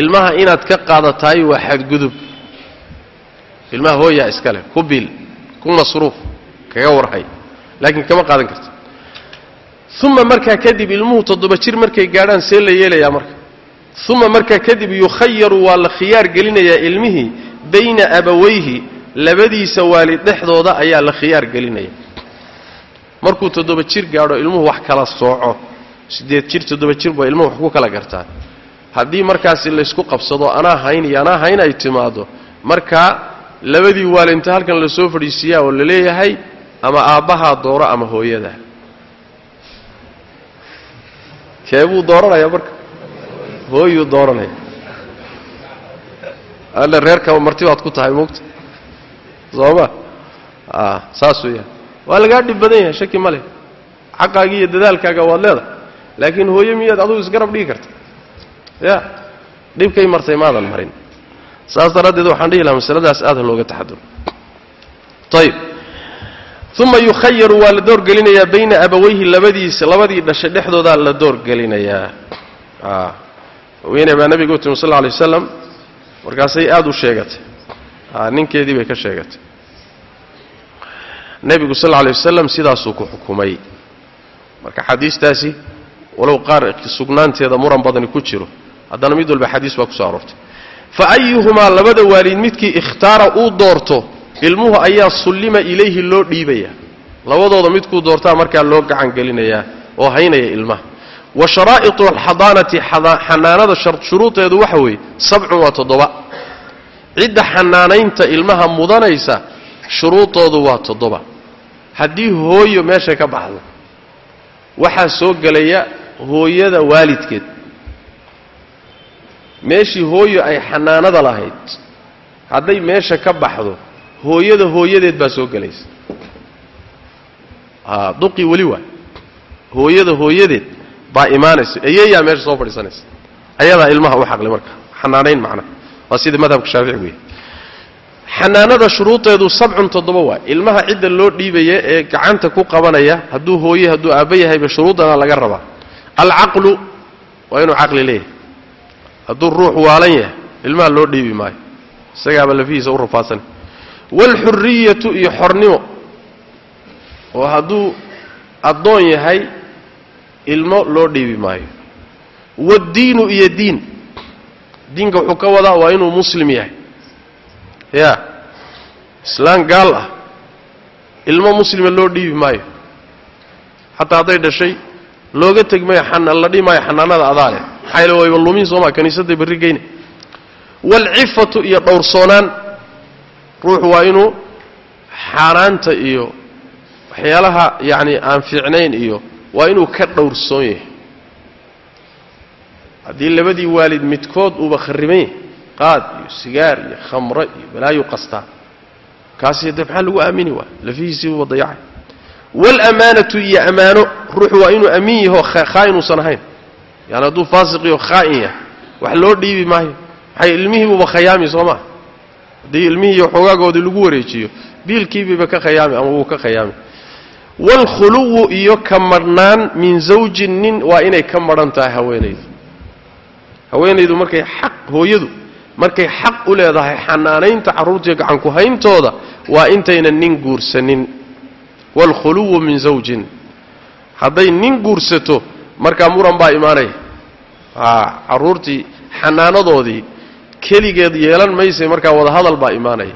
ilmaha inaad ka qaadataay waa xadgudub. Ilmaha hooyaa iska leh ku biil ku masruuf kaga warhay laakiin kama qaadan karta uma markaa kadib ilmuhu toddoba jir markay gaadhaan see la yeelayaa marka uma markaa kadib yukhayaru waa la khiyaar gelinayaa ilmihii bayna abawayhi labadiisa waalid dhexdooda ayaa la khiyaar gelinaya. Markuu toddoba jir gaadho ilmuhu wax kala sooco. Siddeed jir toddoba jir baa ilmuhu wax ku kala gartaan haddii markaasi laysku qabsado anaa hayn iyo anaa hayn ay timaado markaa labadii waalinta halkan la soo fadhiisiiyaa oo la leeyahay ama aabbahaa dooro ama hooyadaa keebuu dooranayaa marka hooyuu dooranaya alle reerkaba marti baad ku tahay moogta sooma? A saas weeyaan waa lagaa dhib badan yahay shaki ma leh. Xaqaagii iyo dadaalkaaga waad leedahay. Laakiin hooyo miyaad adugu isgarab dhigi karta. Ya dhibkay martay maadan marin. Saas daraaddeed waxaan dhihi lahaa masaladaas aada looga taxaduro ayib uma yukhayaru waa la doorgelinayaa bayna abawayhi labadiisa labadii dhashay dhexdoodaa la doorgelinayaa haweeney baa nabiga u timi sal lla alay wasalam markaasay aada u sheegatay. Ninkeedii bay ka sheegatay. Nebigu sal lay wasalam sidaasuu ku xukumay. Marka xadiistaasi walow qaar sugnaanteeda muran badani ku jiro haddana mid walba xadiis baa ku soo aroortay. Fa ayuhumaa labada waalid midkii ikhtaara uu doorto ilmuhu ayaa sullima ilayhi loo dhiibaya. Labadooda midkuu doortaa markaa loo gacan gelinayaa oo haynaya ilmaha wa sharaa'itu alxadaanati xanaanada shuruudeedu waxa weeye sabcun waa toddoba. Cidda xanaanaynta ilmaha mudanaysa shuruudoodu waa toddoba. Haddii hooyo meesha ka baxdo waxaa soo gelaya hooyada waalidkeed. Meeshii hooyo ay xanaanada lahayd hadday meesha ka baxdo hooyada hooyadeed baa soo gelaysa. Duqii weli waay hooyada hooyadeed baa imaanaysa eyeyaa meesha soo fadhiisanaysa ayadaa ilmaha u xaqlay marka. Xanaanayn macnaha waa sida madhabka shaafici weeye. Xanaanada shuruudeedu sabcun toddoba waay ilmaha cidda loo dhiibaya ee gacanta ku qabanaya hadduu hooye hadduu aabba yahayba shuruuddana laga rabaa. Alcaqlu waa inuu caqli leeyahay. Hadduu ruux waalan yahay ilmaha loo dhiibi maayo. Isagaaba lafihiisa u rafaadsan waalxuriyatu iyo xornimo. Oo hadduu addoon yahay ilmo loo dhiibi maayo. Waaddiinu iyo diin. Diinka wuxuu ka wadaa waa inuu muslim yahay. Ya. Islaan gaal ah. Ilmo muslima loo dhiibi maayo. Xataa hadday dhashay looga teg mayo la dhihi maayo xanaanada adaale. Maxaa yaele wayba lumin sooma kaniisadday barri geyne. Waalcifatu iyo dhowrsoonaan ruuxu waa inuu xaaraanta iyo waxyaalaha yacni aan fiicnayn iyo waa inuu ka dhowrsoon yahay. Haddii labadii waalid midkood uuba kharriban yahay qaad iyo sigaar iyo khamro iyo balaayu qastaa kaasi de maxaa lagu aamini waa? Lafihiisii uba dayacay waalamaanatu iyo ammaano ruuxu waa inuu amiin yahoo khaainuusan ahayn. Yani hadduu faasiqiyo khaa'in yahay wax loo dhiibi maayo. Maxay ilmihiibuba khayaami soo maa haddii ilmihii xoogaagoodii lagu wareejiyo biilkiibiiba ka khayaami ama wuu ka khayaami waalkhuluwu iyo ka marhnaan min zawjin nin waa inay ka madhan tahay haweenaydu haweenaydu markay xaq hooyadu markay xaq u leedahay xanaanaynta carruurtiiyo gacanku hayntooda waa intaynan nin guursanin. waalkhuluwu min zawjin hadday nin guursato markaa muran baa imaanaya a carruurtii xanaanadoodii keligeed yeelan maysay markaa wadahadal baa imaanaya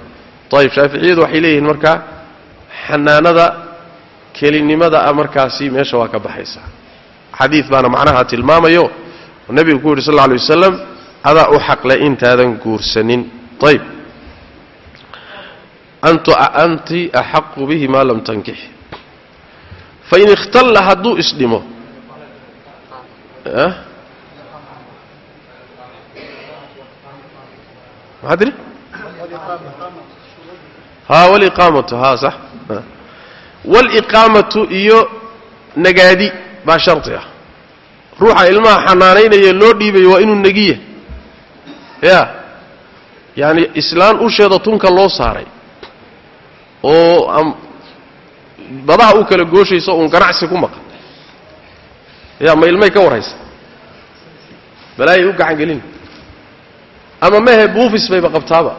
ayib shaaficiyadu waxay leeyihiin markaa xanaanada kelinimada ah markaasi meesha waa ka baxaysaa xadiid baana macnaha tilmaamayo. Nebigu ku yidhi sal lla alay wasalam adaa u xaqle intaadan guursanin. Ayb anti axaqu bihi maa lam tankix fain ikhtalla hadduu isdhimo tidhi ha waliqaamatu ha sax waliqaamatu iyo nagaadi baa shardi ah. Ruuxa ilmaha xanaanaynaya loo dhiibayo waa inuu negiya ya. Yaani islaan usheeda tunka loo saaray oo badaha u kala gooshayso uun ganacsi ku maqan. Ya ma ilmay ka warhaysa balaayay u gacan gelin. Ama mehe buufis bayba qabtaaba?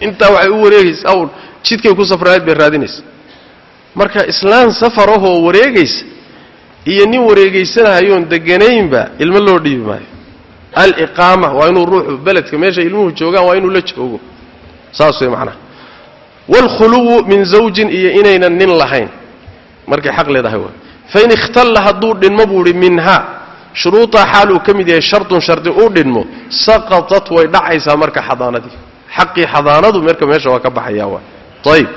Intaa waxay u wareegaysa un jidkay ku safraayd bay raadinaysa. Marka islaan safarahoo wareegaysa iyo nin wareegaysanahayoon deganaynba ilmo loo dhiibi maayo. Aliqaama waa inuu ruuxu beledka meesha ilmuhu joogaan waa inuu la joogo. Saas way macnaha waalkhuluwu min zawjin iyo inaynan nin lahayn. Markay xaq leedahay waa. Fain ikhtalla hadduu dhinmo buu idhi minhaa shuruudaa xaal uu ka mid yahay shardun shardi uu dhinmo saqatat way dhacaysaa marka xadaanadii. Xaqii xadaanadu marka meesha waa ka baxayaa waa ayib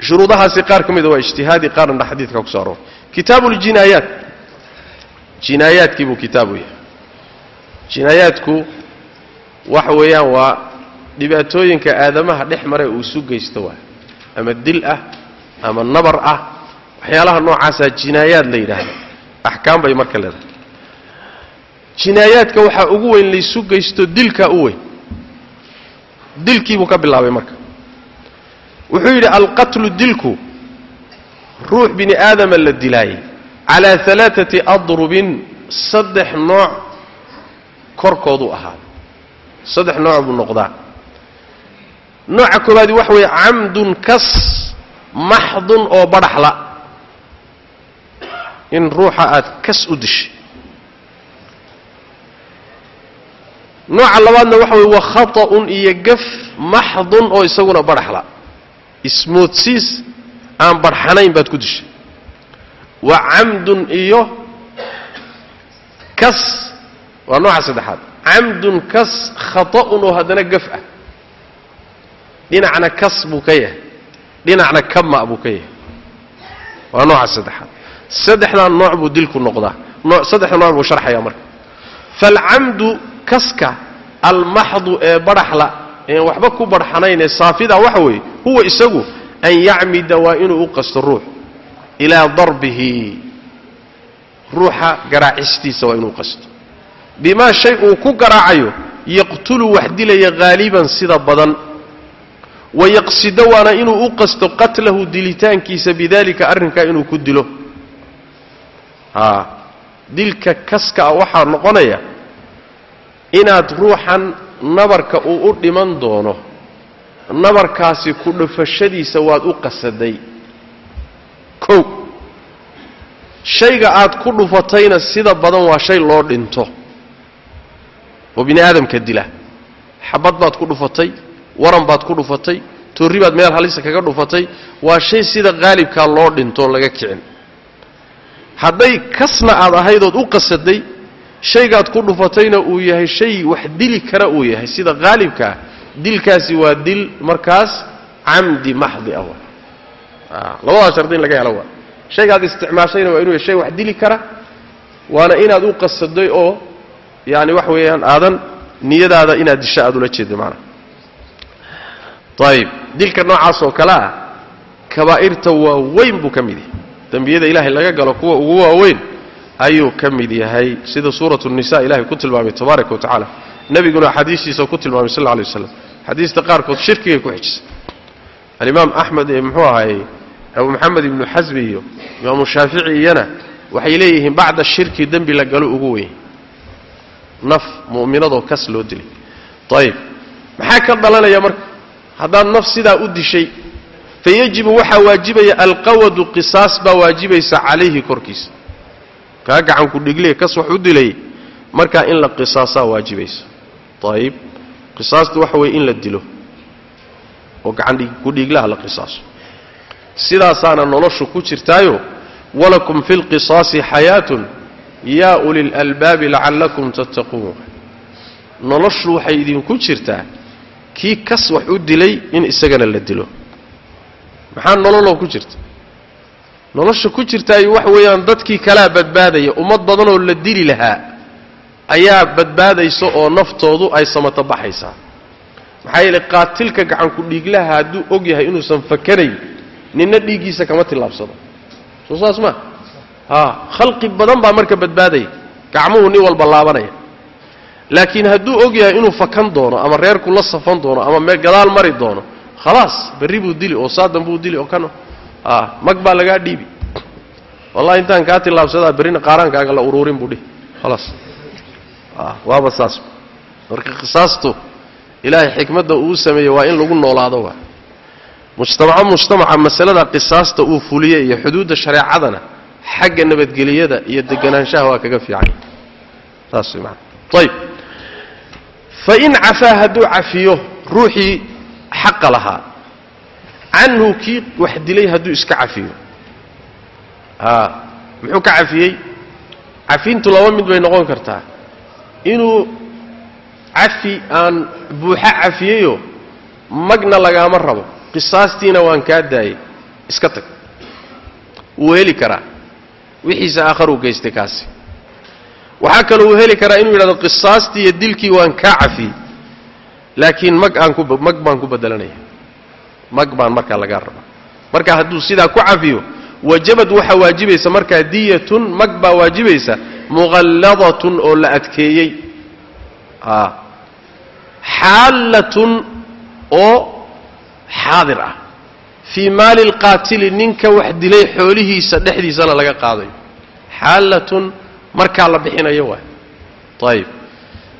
shuruudahaasi qaar ka mida waa ijtihaadi qaarna xadiidka kuso aroor kitaabu ljinaayaat jinaayaadkii buu kitaabu yahay jinaayaadku waxa weeyaan waa dhibaatooyinka aadamaha dhex mare uu isu geysto waa ama dil ah ama nabar ah waxyaalaha noocaasaa jinaayaad la yidhaahda axkaam bay marka leedahay jinaayaadka waxaa ugu weyn laysu geysto dilkaa u weyn dilkiibuu ka bilaabay marka wuxuu yidhi alqatlu dilku ruux bini aadama la dilaayay calaa alaaati adrubin saddex nooc korkoodu ahaaday saddex nooc buu noqdaa. Nooca koobaadi waxa weeye camdun kas maxdun oo badhaxla in ruuxa aad kas u dishay nooca labaadna waxa weye wa khata'un iyo gaf maxdun oo isaguna badhaxla ismoodsiis aan barxanayn baad ku dishay. Wa camdun iyo kas waa nooca saddexaad. Camdun kas khata'un oo haddana gaf ah. Dhinacna kas buu ka yahay. Dhinacna kama buu ka yahay. Waa nooca saddexaad. Saddexdaa nooc buu dilku noqdaa. Saddexda nooc buu sharxayaa marka. Falcamdu kaska almaxdu ee badhaxla een waxba ku barxanayn ee saafida waxa weeye huwa isagu an yacmida waa inuu u qasto ruux. Ilaa darbihi. Ruuxa garaacistiisa waa inuu qasto. Bimaa shay uu ku garaacayo yaqtulu wax dilaya haaliban sida badan. Wayaqsido waana inuu u qasto qatlahu dilitaankiisa bidalika arrinkaa inuu ku dilo. Dilka kaska ah waxaa noqonaya inaad ruuxan nabarka uu u dhiman doono nabarkaasi ku dhufashadiisa waad u qasaday. Kow shayga aad ku dhufatayna sida badan waa shay loo dhinto. Oo bini aadamka dila. Xabad baad ku dhufatay waran baad ku dhufatay toorri baad meel halisa kaga dhufatay waa shay sida qaalibkaa loo dhinto oon laga kicin. Hadday kasna aad ahaydood u qasaday shaygaad ku dhufatayna uu yahay shay wax dili kara uu yahay sida qaalibkaa dilkaasi waa dil markaas camdi maxdi ah labadaa shardi in laga helo waa. Shaygaad isticmaashayna waa inuu yahay shay wax dili kara waana inaad u qasaday oo yaani wax weeyaan aadan niyadaada inaad disho aad ula jeedda maanaa ayib dilka noocaas oo kale ah kabaa'irta waaweyn buu ka mid yahay. Dembiyada ilaahay laga galo kuwa ugu waaweyn ayuu ka mid yahay sida suuratu nisa ilahay ku tilmaamay tabaaraka wa tacaala. Nebiguna axaadiistiisa ku tilmaamay sal lla waslam xadiista qaarkood shirkigay ku xijisay. Alimaam axmed ee muxuu ahaayey abu maxamed ibnu xasmi iyo imaamu shaafici iyana waxay leeyihiin bacda shirki dembi la galo ugu weyn. Naf mu'minadoo kas loo dilay. Ayib maxaa ka dhalanaya marka? Haddaad naf sidaa u dishay fayajibu waxaa waajibaya alqawadu qisaas baa waajibaysa calayhi korkiisa kaa gacanku dhigle kas wax u dilay markaa in la qisaasaa waajibaysa. Ayib qisaastu waxa weeye in la dilo oo gacankudhiiglaha la qisaaso. Sidaasaana noloshu ku jirtaayo walakum fi lqisaasi xayaatun yaa uli lalbaabi lacallakum tattaquun. Noloshu waxay idinku jirtaa kii kas wax u dilay in isagana la dilo. Maxaa nololoo ku jirta nolosha ku jirtaay wax weeyaan dadkii kalaa badbaadaya. Ummad badanoo la dili lahaa. Ayaa badbaadaysa oo naftoodu ay samato baxaysaa maxaa yeele qaatilka gacanku dhiiglaha hadduu og yahay inuusan fakanayn ninna dhiiggiisa kama tillaabsado. Soo saas ma? Haa khalqi badan baa marka badbaadaya. Gacmuhu nin walba laabanaya. Laakiin hadduu og yahay inuu fakan doono ama reerku la safan doono ama gadaal mari doono khalaas berri buu dili oo saadan buu dili oo kan a mag baa lagaa dhiibi. Wallahi intaan kaa tillaabsadaa berrina qaaraankaaga la uruurin buu dhihi. Khalaas waaba saas. Marka qisaastu ilaahay xikmadda uu sameeyey waa in lagu noolaado waa. Mujtamaco mujtamaca masalada qisaasta uu fuliye iyo xuduudda shareecadana xagga nabadgeliyada iyo deganaanshaha waa kaga fiican. Saas way maana ayib fain cafaa hadduu cafiyo ruuxii xaqa lahaa canhu kii wax dilay hadduu iska cafiyo. Muxuu ka cafiyey? Cafintu laba mid bay noqon kartaa. Inuu cafi aan buuxa cafiyeyoo magna lagaama rabo. Qisaastiina waan kaa daayey. Iska tag. Wuu heli karaa. Wixiisa aakharuu geystay kaasi. Waxaa kaloo uu heli karaa inuu yidhahdo qisaastii iyo dilkii waan kaa cafiyey. Laakiin mag aan ku mag baan ku bedelanaya mag baan markaa lagaa rabaa marka hadduu sidaa ku cafiyo wajabad waxaa waajibaysa markaa diyatun mag baa waajibaysa muqalladatun oo la adkeeyey. A xaallatun oo xaadir ah. Fii maali lqaatili ninka wax dilay xoolihiisa dhexdiisana laga qaadayo. Xaallatun markaa la bixinayo waay. Ayib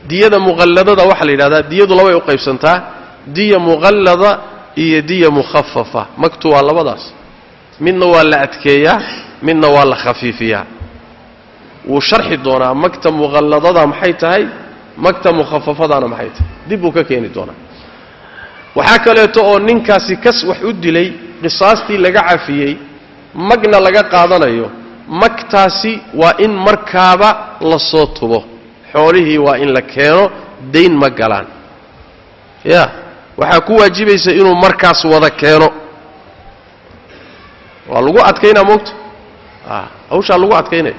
diyada muqalladada waxaa la yidhahdaa diyadu labay u qaybsantaa. Diya muqallada iyo diya mukhafafa magtu waa labadaas. Midna waa la adkeeyaa midna waa la khafiifiyaa. Wuu sharxi doonaa magta muqalladada maxay tahay magta mukhafafadana maxay tahay. Dib buu ka keeni doonaa. Waxaa kaleeto oo ninkaasi kas wax u dilay qisaastii laga cafiyey magna laga qaadanayo magtaasi waa in markaaba la soo tubo. Xoolihii waa in la keeno dayn ma galaan. Ya waxaa ku waajibaysa inuu markaas wada keeno. Waa lagu adkaynaa moogta hawshaa lagu adkaynaya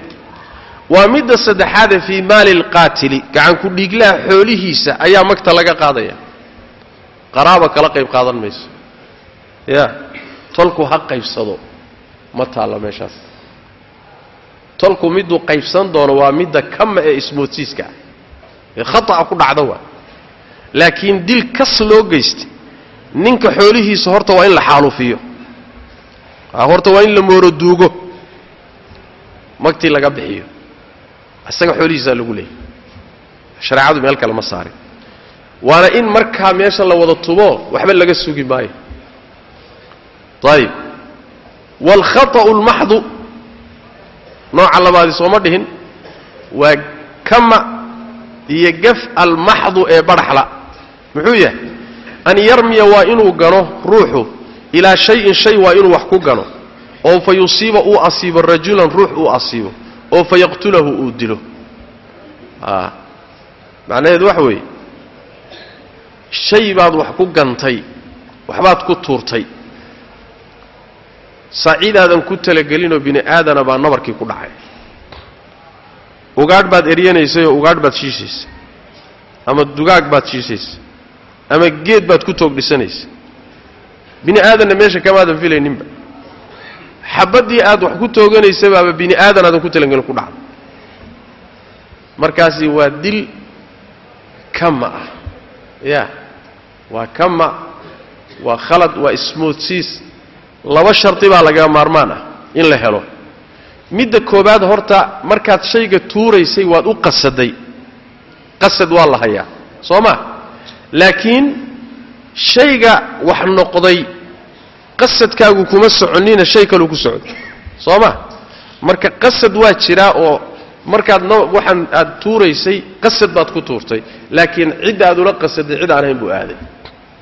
waa midda saddexaade fii maali alqaatili gacan ku dhiiglaha xoolihiisa ayaa magta laga qaadaya. Qaraaba kala qayb qaadan mayso. Ya tolku ha qaybsado ma taalla meeshaas. Tolku miduu qaybsan doono waa midda kama ee ismoodsiiska ah. Ee khata'a ku dhacda waa laakiin dil kas loo geystay ninka xoolihiisa horta waa in la xaaluufiyo horta waa in la mooroduugo magtii laga bixiyo. Isaga xoolihiisaa lagu leeyay shareecadu meel kale ma saarin. Waana in markaa meesha la wada tubo waxba laga sugi maayo. Ayib waalkhata'u almaxdu nooca labaadi sooma dhihin. Waa kama iyo gaf almaxdu ee badhaxla muxuu yahay? An yarmiya waa inuu gano ruuxu. Ilaa shayin shay waa inuu wax ku gano. Oo fa yusiiba uu asiibo rajulan ruux uu asiibo. Oo fa yaqtulahu uu dilo. Macnaheedu waxa weeye. Shay baad wax ku gantay waxbaad ku tuurtay. Saaciidaadan ku talagelinoo bini aadana baa nabarkii ku dhacay. Ugaadh baad eryanaysay oo ugaadh baad shiishaysay. Ama dugaag baad shiishaysay ama geed baad ku toog dhisanaysay bini aadanna meesha kamaadan filayninba. Xabaddii aad wax ku tooganaysay baaba bini aadan aadan ku talagelin ku dhacday markaasi waa dil kama ah. Ya waa kama waa khalad waa ismoodsiis laba shardi baa laga maarmaan ah in la helo. Midda koobaad horta markaad shayga tuuraysay waad u qasaday. Qasad waa la hayaa. Soo ma laakiin shayga wax noqday qasadkaagu kuma soconina shay kaluu ku socdo. Soo ma? Marka qasad waa jiraa oo markaad waxaan aad tuuraysay qasad baad ku tuurtay laakiin cidda aad ula qasaday cid aan ahayn buu aaday.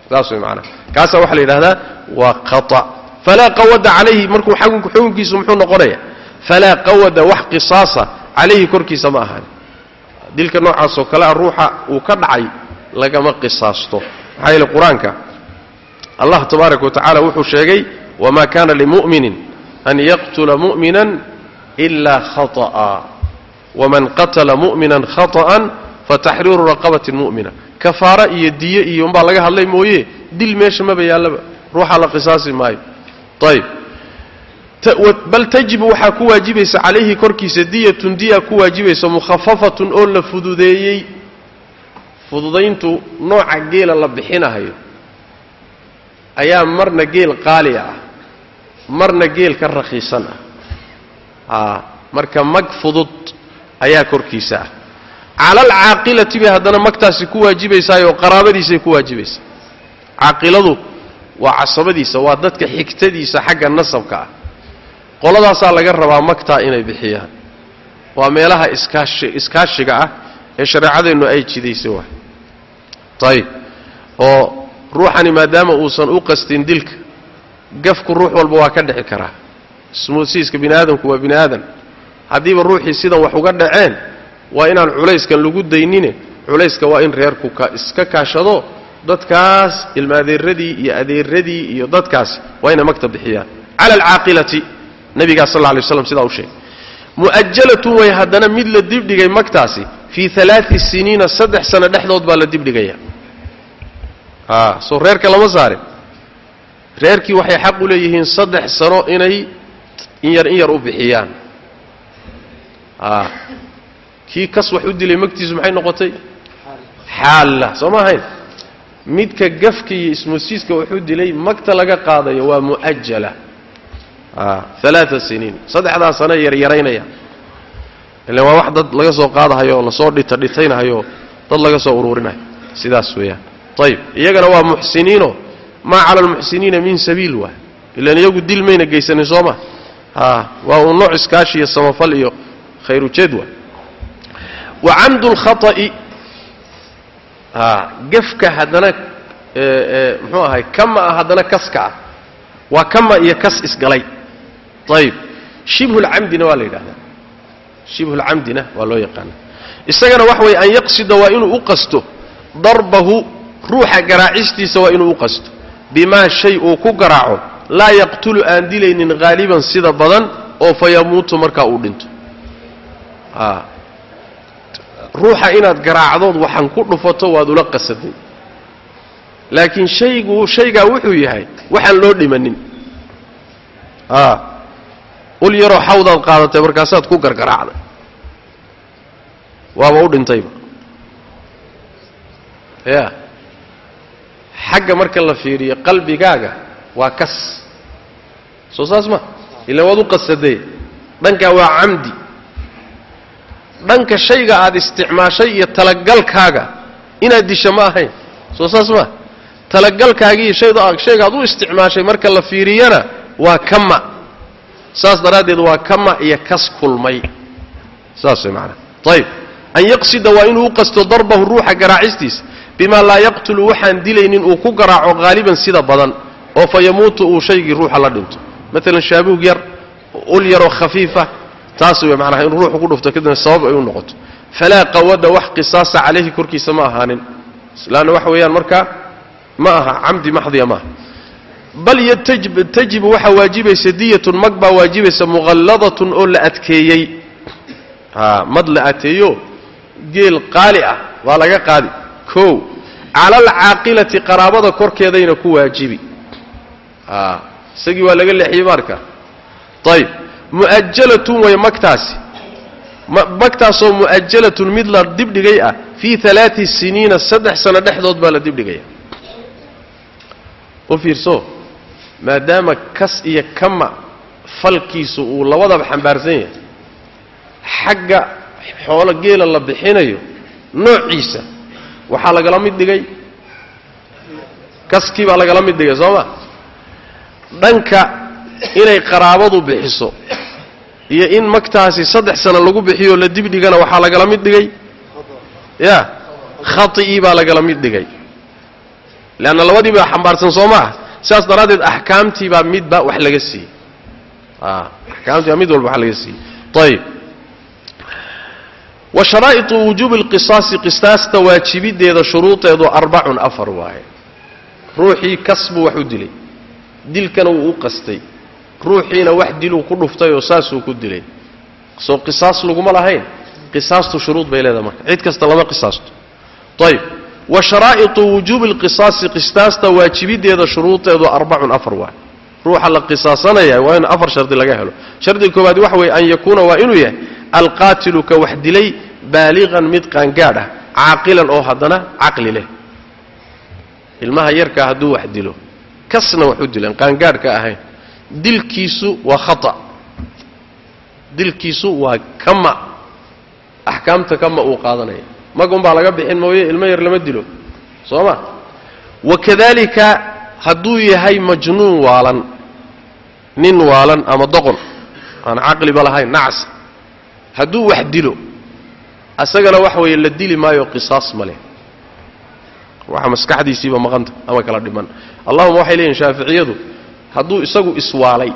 Saas way maanaa kaasaa waxaa la yidhahdaa waa khata falaa qawada calayhi markuu xukunkiisu muxuu noqonaya? Falaa qawada wax qisaasa calayhi korkiisa ma ahaan dilka noocaasoo kalea ruuxa uu ka dhacay lagama qisaasto. Maxaa yeele qur'aanka allah tabaaraka wa tacala wuxuu sheegay wamaa kana limu'minin an yaqtula mu'minan ilaa khata'a. Waman qatala mu'minan khata'an fataxriiru raqabatin mu'mina. Kafaara iyo diye iyo umbaa laga hadlay mooye dil meesha maba yaallaba ruuxa la qisaasi maayo. Ayb bal tajibu waxaa ku waajibaysa calayhi korkiisa diyatun diya ku waajibaysa mukhafafatun oo la fududeeyey fududayntu nooca geela la bixinahayo ayaa marna geel qaali ah marna geel ka rakhiisan ah. Marka mag fudud ayaa korkiisa ah. Cala alcaaqilati bay haddana magtaasi ku waajibaysaayoo qaraabadiisay ku waajibaysaa caaqiladu waa casabadiisa waa dadka xigtadiisa xagga nasabka ah. Qoladaasaa laga rabaa magtaa inay bixiyaan. Waa meelaha iskaashi iskaashiga ah ee shareecadeennu ay jidaysay waay ayib oo ruuxani maadaama uusan u qastin dilka gafku ruux walba waa ka dhici karaa ismuudsiiska bini aadamku waa bini aadan haddiiba ruuxii sidan wax uga dhaceen waa inaan culayskan lagu daynine culayska waa in reerku iska kaashado dadkaas ilma adeeradii iyo adeeradii iyo dadkaasi waa inay magta bixiyaan cala alcaaqilati nabigaa sal lla alay waslam sidaa u sheegay mu'ajalatun way haddana mid la dibdhigay magtaasi fii alaai siniina saddex sano dhexdood baa la dibdhigaya a soo reerka lama saarin reerkii waxay xaq u leeyihiin saddex sano inay in yar in yar u bixiyaan kii kas wax u dilay magtiisu maxay noqotay xaalla soo ma ahayn midka gafka iyo ismusiiska wax u dilay magta laga qaadayo waa mu'ajala alaaa siniin saddexdaa sano yaryaraynaya ila waa wax dad laga soo qaadahayo oo la soo dhita dhitaynahayo dad laga soo uruurinayo. Sidaas weeyaan. Ayib iyagana waa muxsiniino. Maa cala almuxsiniina min sabiil waa. Ilaan iyagu dil mayna geysanin soo ma? A waa uu nooc iskaashi iyo samafal iyo khayrujeed waa. Wa camdu lkhata'i a gefka haddana muxuu ahay kama ah haddana kaska ah. Waa kama iyo kas isgalay. Ayib shibhulcamdina waa la yidhahdaa shibhulcamdina waa loo yaqaana. Isagana wax weeye an yaqsida waa inuu u qasto darbahu ruuxa garaacistiisa waa inuu u qasto. Bimaa shay uu ku garaaco laa yaqtulu aan dilaynin haaliban sida badan oo fa yamuutu markaa uu dhinto. Ruuxa inaad garaacdood waxaan ku dhufato waad ula qasaday laakiin shaygu shaygaa wuxuu yahay waxaan loo dhimanin ul yaroo xawdaad qaadatay markaasaad ku gargaraacday. Waaba u dhintayba ya xagga marka la fiiriyo qalbigaaga waa kas. Soo saas ma. Ila waad u qasadee dhankaa waa camdi. Dhanka shayga aad isticmaashay iyo talagalkaaga inaad disha ma ahayn. Soo saas ma. Talagalkaagii shayga aad u isticmaashay marka la fiiriyana waa kama saas daraaddeed waa kama iyo kas kulmay. Saas way maanaa ayib an yaqsida waa inuu u qasto darbahu ruuxa garaacistiisa bimaa laa yaqtulu waxaan dilaynin uu ku garaaco haaliban sida badan oo fa yamuutu uu shaygii ruuxa la dhinto. Maalan shaabuug yar ul yaroo khafiifa taas wey macnaha in ruuxu ku dhufto kadibna sabab ay u noqoto. Falaa qawada wax qisaasa calayhi korkiisa ma ahaanin. Laanna waxa weeyaan markaa ma aha camdi maxdiya maaha bal tajibu waxaa waajibaysa diyatun mag baa waajibaysa muqalladatun oo la adkeeyey. Mad la ateeyo geel qaali ah waa laga qaadi. Kow cala alcaaqilati qaraabada korkeedayna ku waajibi. Isagii waa laga leexiyey maarka ayib mu'ajalatun way magtaasi. Magtaasoo mu'ajalatun mid la dibdhigay ah fii alaai siniina saddex sano dhexdood baa la dibdhigaya. U fiirso maadaama kas iyo kama falkiisu uu labadaba xambaarsan yahay xagga xoolo geela la bixinayo noociisa waxaa lagala mid dhigay? Kaskii baa lagala mid dhigay soo ma? Dhanka inay qaraabadu bixiso iyo in magtaasi saddex sano lagu bixiyo la dibdhigana waxaa lagala mid dhigay? Ya khati'ii baa lagala mid dhigay. Leanna labadii baa xambaarsan soo maaha sidaas daraaddeed axkaamtii baa midba wax laga siiyey. Axkaamtii baa mid walba wax laga siiyey. Ayib wa sharaa'iطu wujuubi اlqisaasi qisaasta waajibideeda shuruudeedu arbacun afar waaye. Ruuxii kas buu wax u dilay. Dilkana wuu u qastay. Ruuxiina wax diluu ku dhuftay oo saasuu ku dilay. Soo qisaas laguma lahayn. Qisaastu shuruud bay leedahay marka. Cid kasta lama qisaasto ayib wa sharaa'iطu wujuubi اlqisaasi qisaasta waajibideeda shuruudeedu arbacun afar waaye ruuxa la qisaasanaya waa in afar shardi laga helo. Shardiga koowaad waxa weeye an yakuuna waa inuu yahay alqaatilu ka wax dilay baaliqan mid qaangaadh ah caaqilan oo haddana caqli leh. Ilmaha yarkaa hadduu wax dilo kasna wax u dilan qaangaadh ka ahayn. Dilkiisu waa khata. Dilkiisu waa kama. Axkaamta kama uu qaadanaya magun baa laga bixin mooye ilmo yar lama dilo. Soo ma wakadalika hadduu yahay majnuun waalan nin waalan ama doqon aan caqliba lahayn nacas hadduu wax dilo asagana waxa weeye la dili maayo qisaas ma leh. Waxa maskaxdiisiiba maqanta ama kala dhiman. Allahuma waxay leeyihiin shaaficiyadu hadduu isagu iswaalay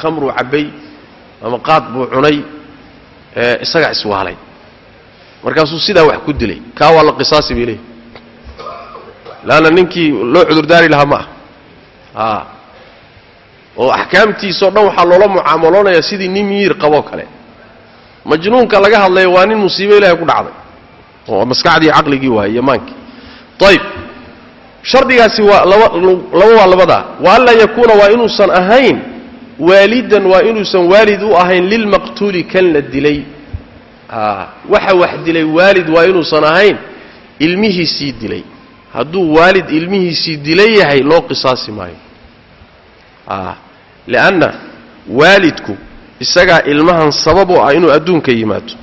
khamruu cabbay ama qaad buu cunay isagaa iswaalay markaasuu sidaa wax ku dilay kaa waa la qisaasi bay leeyihiin laanna ninkii loo cudurdaari lahaa ma ah oo axkaamtiisao dhan waxaa loola mucaamaloonayaa sidii nin miir qaboo kale. Majnuunka laga hadlayo waa nin musiibo ilahay ku dhacday. Oo maskaxdii caqligii waay iyo maankii ayib shardigaasi waa laba waa labadaa wa anlaa yakuuna waa inuusan ahayn waalidan waa inuusan waalid u ahayn lilmaqtuuli kan la dilay waxa wax dilay waalid waa inuusan ahayn ilmihiisii dilay. Hadduu waalid ilmihiisii dilay yahay loo qisaasi maayo. Lianna waalidku isagaa ilmahan sabab u ah inuu adduunka yimaado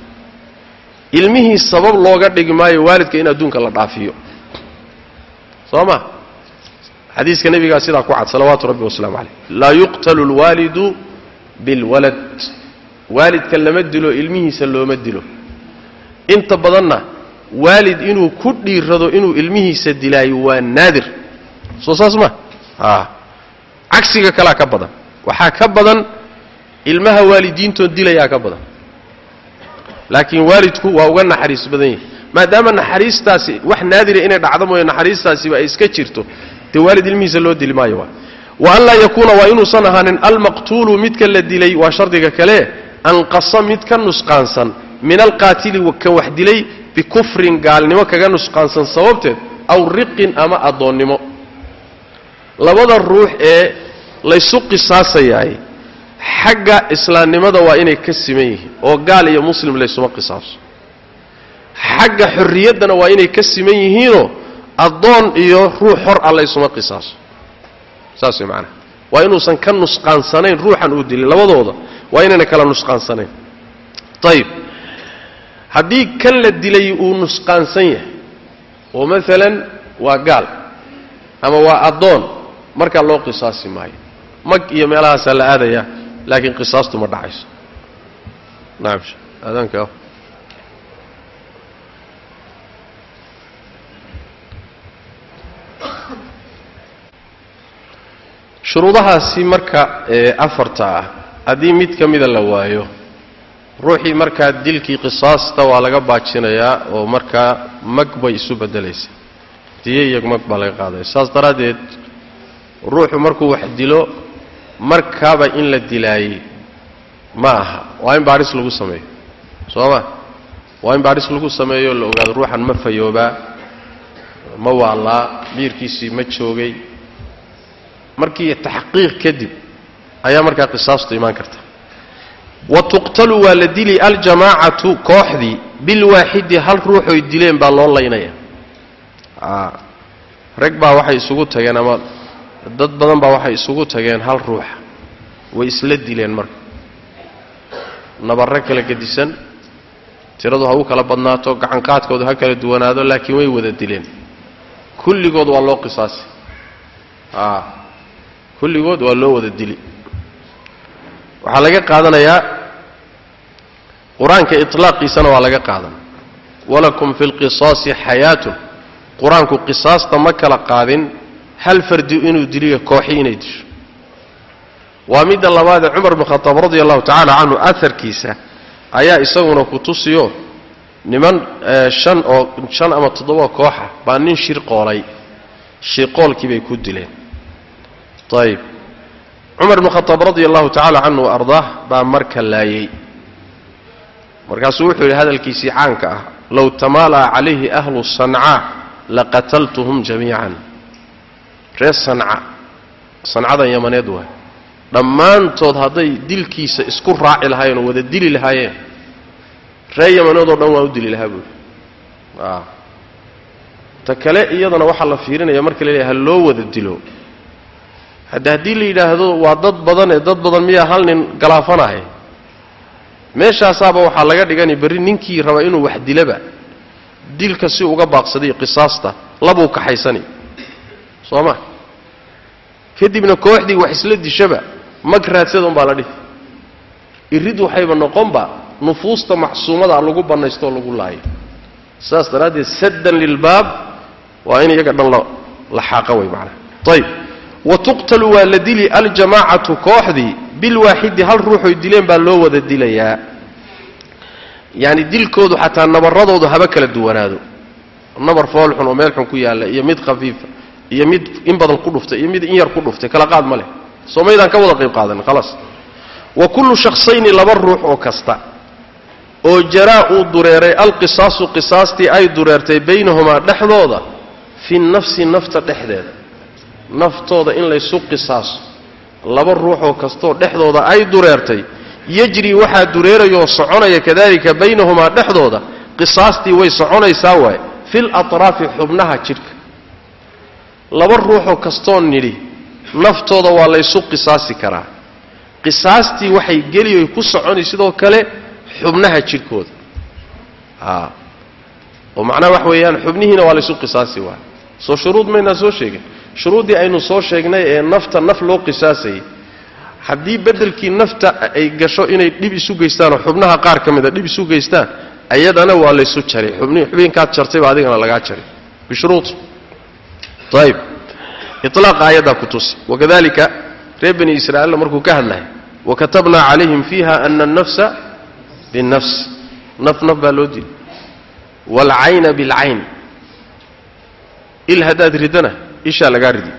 ilmihii sabab looga dhigi maayo waalidka in adduunka la dhaafiyo. Soo ma? Xadiiska nebigaa sidaa ku cad salawaatu rabbi wasalaamu calayh. Laa yuqtalu lwaalidu bilwalad waalidka lama dilo ilmihiisa looma dilo. Inta badanna waalid inuu ku dhiirado inuu ilmihiisa dilaayo waa naadir. Soo saas ma? Cagsiga kalaa ka badan. Waxaa ka badan ilmaha waalidiintood dilayaa ka badan. Laakiin waalidku waa uga naxariis badan yahay. Maadaama naxariistaasi wax naadira inay dhacdo mooye naxariistaasiba ay iska jirto dee waalid ilmihiisa loo dili maayo wa an laa yakuuna waa inuusan ahaanin almaqtuulu midka la dilay waa shardiga kale anqasa mid ka nusqaansan min alqaatili kan wax dilay bikufrin gaalnimo kaga nusqaansan sababteed aw riqin ama addoonnimo. Labada ruux ee laysu qisaasayaay xagga islaamnimada waa inay ka siman yihiin oo gaal iyo muslim laysuma qisaaso xagga xorriyaddana waa inay ka siman yihiinoo addoon iyo ruux hor ah laysuma qisaaso saas way macanaha waa inuusan ka nusqaansanayn ruuxan uu dilay labadooda waa inayna kala nusqaansanayn. Ayib haddii kan la dilay uu nusqaansan yahay oo maalan waa gaal ama waa addoon markaa loo qisaasi maayo. Mag iyo meelahaasaa la aadayaa laakiin qisaastu ma dhacayso shuruudahaasi marka ee afarta ah haddii mid ka mida la waayo ruuxii markaa dilkii qisaasta waa laga baajinayaa oo markaa mag bay isu beddelaysa. Diyo iyo mag baa laga qaadaya saas daraaddeed ruuxu markuu wax dilo markaaba in la dilaayey ma aha. Waa in baadhis lagu sameeyo. Soo ma waa in baadhis lagu sameeyo la ogaado ruuxan ma fayoobaa ma waallaa biirkiisii ma joogay markii taxqiiq kadib ayaa markaa qisaastu imaan karta. Wa tuqtalu waa la dili aljamaacatu kooxdii bilwaaxidi hal ruuxoy dileen baa loo laynaya. Rag baa waxay isugu tageen ama dad badan baa waxay isugu tageen hal ruuxa. Way isla dileen marka. Nabarro kala gedisan tiradu ha u kala badnaato gacanqaadkoodu ha kala duwanaado laakiin way wada dileen. Kulligood waa loo qisaasi kulligood waa loo wada dili. Waxaa laga qaadanayaa qur'aanka iطlaaqiisana waa laga qaadan. Walakum fi اlqisaasi xayaatun. Qur'aanku qisaasta ma kala qaadin hal fardi inuu diliyo kooxi inay disho. Waa midda labaadee cumar bn khadaab radi allahu tacaala canhu aharkiisa ayaa isaguna ku tusiyo niman shan oo shan ama toddoba kooxa baa nin shirqoolay shirqoolkii bay ku dileen ayib cumar bn khadaab radi allahu tacaala canhu wa baa marka laayey markaasuu wuxuu yidhi hadalkiisii caanka ah low tamaala'a calayhi ahlu sancaa laqataltuhum jamiican. Reer sanca sancadan yamaneed waay dhammaantood hadday dilkiisa isku raaci lahaayeen oo wada dili lahaayeen reer yamaneed oo dhan waan u dili lahaa buuri ta kale iyadana waxaa la fiirinaya marka la leeyahay ha loo wada dilo hadda haddii la yidhaahdo waa dad badan ee dad badan miyaa hal nin galaafanaya meeshaasaaba waxaa laga dhigani berri ninkii raba inuu wax dilaba dilka si uga baaqsaday qisaasta labuu kaxaysani. Soo ma? Kadibna kooxdii wax isla dishaba mag raadsada umbaa la dhihi. Irid waxayba noqonba nufuusta macsuumada lagu bannaystooo lagu laayo. Saas daraaddeed saddan lilbaab waa in iyaga dhan la xaaqa way macnaha. Ayb wa tuqtalu waa la dili aljamaacatu kooxdii bilwaaxidi hal ruuxoy dileen baa loo wada dilayaa yacni dilkoodu xataa nabaradoodu haba kala duwanaado. Nabar foolxun oo meel xun ku yaalla iyo mid khafiifa iyo mid in badan ku dhuftay iyo mid in yar ku dhuftay kala qaad ma leh. Soo maydaan ka wada qayb qaadan khalaas wa kullu shakhsayni laba ruux oo kasta oo jaraa uu dureeray alqisaasu qisaastii ay dureertay baynahumaa dhexdooda fi nafsi nafta dhexdeeda naftooda in laysu qisaaso. Laba ruuxoo kastoo dhexdooda ay dureertay yajri waxaa dureerayoo soconaya kadalika baynahumaa dhexdooda. Qisaastii way soconaysaa waaye fil atraafi xubnaha jidhka. Laba ruuxoo kastoo nidhi naftooda waa laysu qisaasi karaa. Qisaastii waxay geliyoy ku soconi sidoo kale xubnaha jidhkooda. Oo macnaha wax weeyaan xubnihiina waa laysu qisaasi waay soo shuruud maynaa soo sheegin shuruuddii aynu soo sheegnay ee nafta naf loo qisaasayay haddii beddelkii nafta ay gasho inay dhib isu geystaan oo xubnaha qaar ka mida dhib isu geystaan ayadana waa laysu jaray. Xubinkaad jartayba adigana lagaa jaray. Bishuruud. Ayib ilaaqa aayaddaa ku tusi. Wakadalika reer bani israa'iilna markuu ka hadlaya wakatabnaa calayhim fiiha ana alnafsa binnafs. Naf naf baa loo dilay waalcayna bilcayn. Il haddaad ridana ishaa lagaa ridi.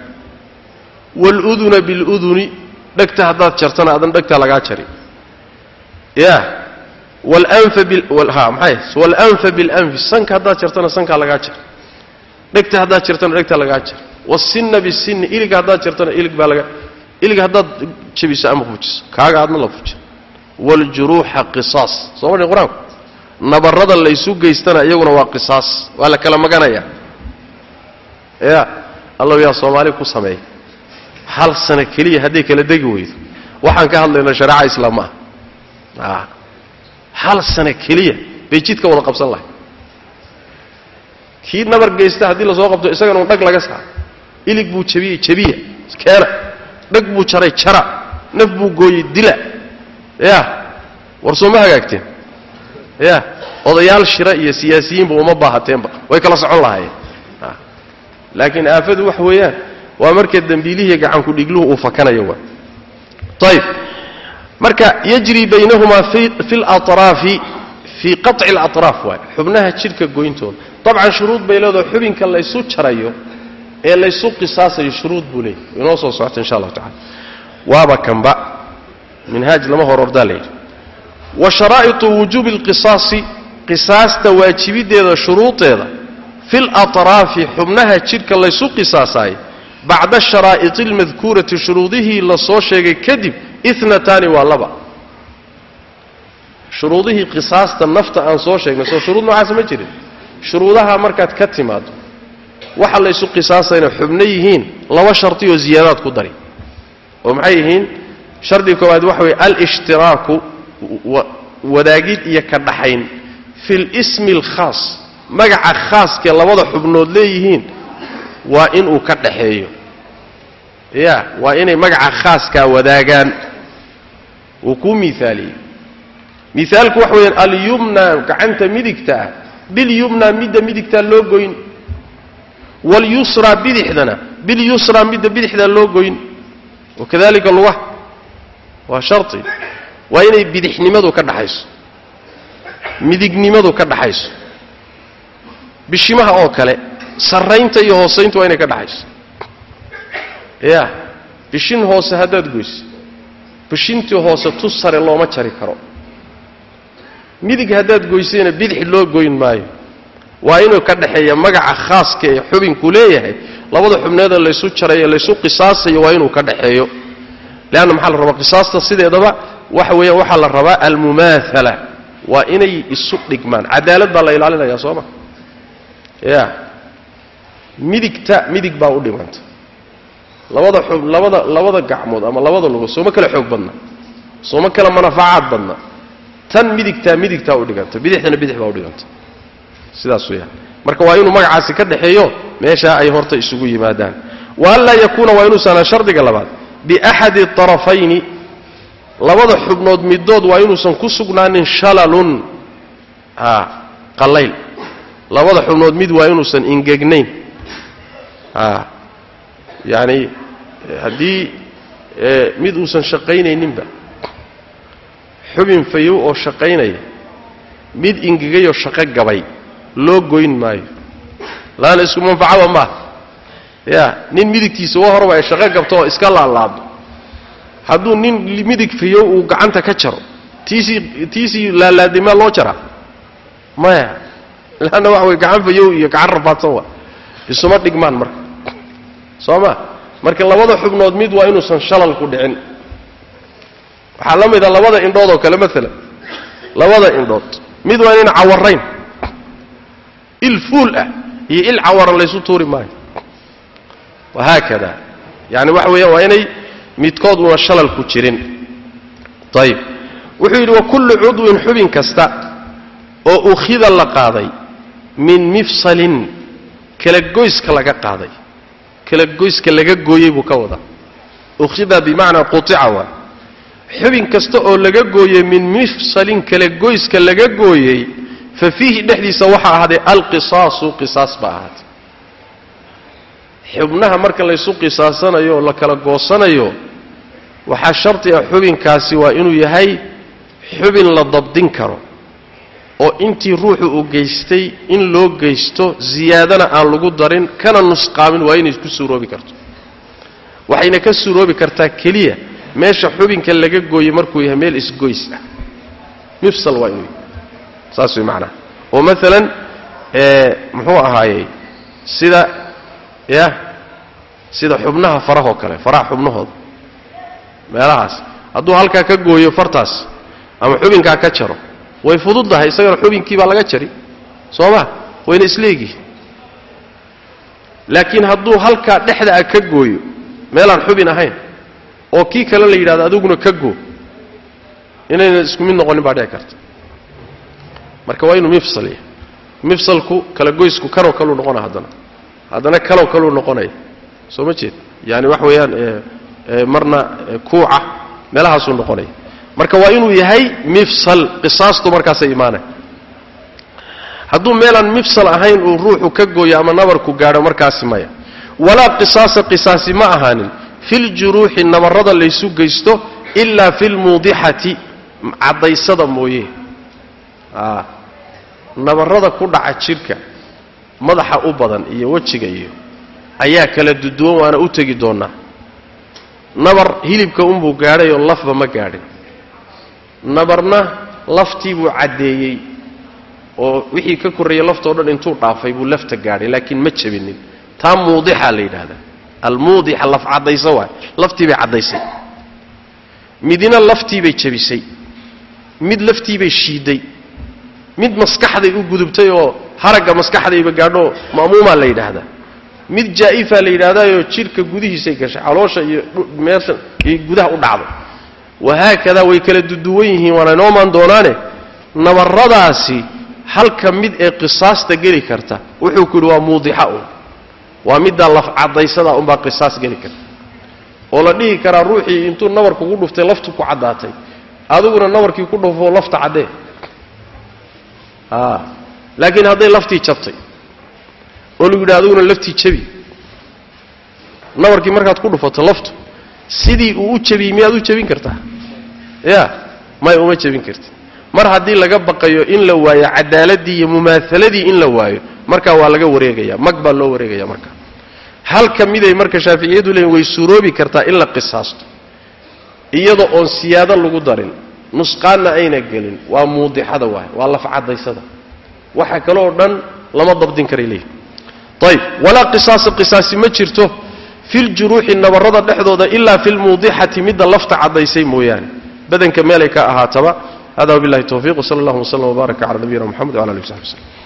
Waaluduna biluduni dhegta haddaad jartana adan dhegtaa lagaa jari. Ya walanfa bilanfi sanka haddaad jartana sankaa lagaa jari. Dhegta haddaad jartana dhegtaa lagaa jari. Wasinna bisinni iliga haddaad jartana ilig baa laga iliga haddaad jabiso ama fujiso. Kaaga aadna la fuji waaljuruuxa qisaas. Soo madhin qur'aanku? Nabarrada laysu geystana iyaguna waa qisaas. Waa la kala maganaya. Ya allow yaa soomaali ku sameeya hal sano keliya hadday kala degi weydo. Waxaan ka hadlaynaa shareeca islaam ma ah. Hal sano keliya bay jidka wada qabsan lahay kii nabar geysta haddii la soo qabto isagana un dhag laga saaro. Ilig buu jabiyey jabiya keena dhag buu jaray jara. Naf buu gooyey dila. Ya. War soo ma hagaagteen? Ya. Odayaal shira iyo siyaasiyiinba uma baahateenba way kala socon lahaayeen laakiin aafadu wax weeyaan. Waa marka dembiilihii gacanku dhigluhu uu fakanayo waa ayb marka yajri baynahumaa fi laraafi fii qaci alaraaf waay xubnaha jidhka goyntooda dabcan shuruud bay leedaho xubinka laysu jarayo ee laysu qisaasayo shuruud buu leeyay inoo soo socota insha allahu tacala waaba kanba minhaaj lama horordaa layidhi wa sharaa'iu wujuubi alqisaasi qisaasta waajibiddeeda shuruudeeda fi اlaطraafi xubnaha jidhka laysu qisaasayo bacda asharaa'iti almadkuurati shuruudihii la soo sheegay kadib inataani waa laba. Shuruudihii qisaasta nafta aan soo sheegnay soo shuruud noocaasa ma jirin. Shuruudaha markaad ka timaado waxa laysu qisaasayna xubno yihiin laba shardi oo ziyaadaad ku dari. Oo maxay yihiin? Shardiga koowaad waxa weye alishtiraaku wadaagid iyo ka dhaxayn fi lismi alkhaas magaca khaaskee labada xubnood leeyihiin waa inuu ka dhaxeeyo. Ya waa inay magaca khaaskaa wadaagaan. Wuu kuu miaaliyey miaalku waxa weyaan alyumna gacanta midigta ah. Bilyumna midda midigtaa loo goyn. Walyusra bidixdana. Bilyusra midda bidixdaa loo goyn. Wakadalika lugaha. Waa shari waa inay bidixnimadu ka dhaxayso. Midignimadu ka dhaxayso bishimaha oo kale sarraynta iyo hoosayntu waa inay ka dhaxayso ya bishin hoose haddaad goyso bishintii hoose tu sare looma jari karo. Midig haddaad goysayna bidix loo goyn maayo. Waa inuu ka dhaxeeya magaca khaaska ee xubinku leeyahay. Labada xubneeda laysu jarayo laysu qisaasayo waa inuu ka dhaxeeyo leanna maxaa la rabaa? Qisaasta sideedaba waxa weeyaan waxaa la rabaa almumaathala. Waa inay isu dhigmaan. Cadaalad baa la ilaalinayaa soo ma ya midigta midig baa u dhimanta. Labada xub labada labada gacmood ama labada lugood sooma kala xoog badna. Sooma kala manafaacaad badna. Tan midigtaa midigtaa u dhiganta. Bidixdana bidix baa u dhiganta. Sidaas weyaan marka waa inuu magacaasi ka dhaxeeyo meeshaa ay horta isugu yimaadaan. Wa anlaa yakuuna waa inuusan shardiga labaad. Biaxadi طarafayni labada xubnood midood waa inuusan ku sugnaanin shalalun. A qallayl labada xubnood mid waa inuusan ingegnayn a yacani haddii mid uusan shaqaynayninba xubin fayow oo shaqaynaya mid ingegayoo shaqo gabay loo goyn maayo. Laana isku manfacaba maaha ya nin midigtiisa wa horaba ay shaqo gabto oo iska laalaado. Hadduu nin midig fayow uu gacanta ka jaro tiisii tiisii laalaaday maa loo jaraa maya laanna waxa way gacan fayow iyo gacan rafaadsan waa. Isuma dhigmaan marka. Soo ma marka labada xubnood mid waa inuusan shalal ku dhicin. Waxaa la mida labada indhood oo kale maalan labada indhood. Mid waa inayna cawarayn. Il fuul ah iyo il cawaran laysu tuuri maayo. Wahaakada yani waxa weeyaan waa inay midkood una shalal ku jirin. Ayib wuxuu yidhi wa kullu cudwin xubin kasta oo ukhida la qaaday min mifsalin kala goyska laga qaaday. Kala goyska laga gooyey buu ka wadaa ukhida bimacnaa qutica waay xubin kasta oo laga gooyey min mifsalin kala goyska laga gooyey fa fiihi dhexdiisa waxaa ahaaday alqisaasu qisaas baa ahaatay xubnaha marka laysu qisaasanayo oo la kala goosanayo waxaa shardi ah xubinkaasi waa inuu yahay xubin la dabdin karo oo intii ruuxu uu geystay in loo geysto ziyaadana aan lagu darin kana nusqaamin waa inay ku suuroobi karto. Waxayna ka suuroobi kartaa keliya meesha xubinka laga gooyey markuu yahay meel isgoys ah. Mifsal waa inuu saas way macnaha oo maalan muxuu ahaayey sida ya sida xubnaha farahoo kale faraha xubnahooda. Meelahaas. Hadduu halkaa ka gooyo fartaas ama xubinkaa ka jaro way fududdahay isagana xubinkii baa laga jari. Soo ma wayna isleegihin laakiin hadduu halkaa dhexda a ka gooyo meelaan xubin ahayn oo kii kale la yidhahdo adiguna ka goo. Inayna isku mid noqonin baa dhici karta. Marka waa inuu mifsal yahay. Mifsalku kala goysku kanoo kaluu noqona haddana. Haddana kaloo kaluu noqonaya. Soo ma jeed? Yaani wax weeyaan marna kuuca meelahaasuu noqonaya marka waa inuu yahay mifsal qisaastu markaasay imaanay. Hadduu meelaan mifsal ahayn uu ruuxu ka gooyo ama nabarku gaadho markaasi maya. Walaa qisaasa qisaasi ma ahaanin. Filjuruuxi nabarrada laysu geysto ilaa filmuudixati caddaysada mooye. Nabarrada ku dhaca jidhka madaxa u badan iyo wejiga iyo ayaa kala duduwan waana u tegi doonnaa nabar hilibka unbuu gaadhay oo lafba ma gaadhin nabarna laftii buu caddeeyey oo wixii ka korreeyey laftoo dhan intuu dhaafay buu lafta gaadhay laakiin ma jabinin taa muudixa la yidhaahdaa. Almuudixa laf caddayso waay. Laftii bay caddaysay. Midina laftii bay jabisay mid laftii bay shiidday mid maskaxday u gudubtay oo haragga maskaxdayba gaadho ma'muumaa la yidhaahdaa. Mid jaa'ifaa la yidhaahdaayoo jidhka gudihiisay gashay caloosha iyo meesha iyo gudaha u dhacday wahaakadaa way kala duduwan yihiin waana inoo maan doonaane nabarradaasi halka mid ee qisaasta geli karta wuxuu ku yidhi waa muudixa un waa middaa laf caddaysada unbaa qisaas geli karta oo la dhihi karaa ruuxii intuu nabar kugu dhuftay laftu ku caddaatay adiguna nabarkii ku dhufoo lafta caddee laakiin hadday laftii jabtay oo lagu yidhi adiguna laftii jabi nabarkii markaad ku dhufato laftu sidii uu u jabiyey miyaad u jabin kartaa? Ya may uma jabin kartid. Mar haddii laga baqayo in la waayo cadaaladii iyo mumaahaladii in la waayo markaa waa laga wareegaya mag baa loo wareegaya marka halka miday marka shaaficiyadu leeyiin way suuroobi kartaa in la qisaasto. Iyada oon siyaado lagu darin nusqaanna ayna gelin waa muudixada waay waa lafcadaysada waxa kale oo dhan lama dabdin karay leeyihiin ayb walaa qisaasa qisaasi ma jirto filjuruuxi nabarrada dhexdooda ilaa filmuudixati midda lafta caddaysay mooyaane. Badanka meelay ka ahaataba. Hada wabillahi towfiiq wsala allahuma wslm wbaaraka cala nabiyina moxamed wala alih w saxbi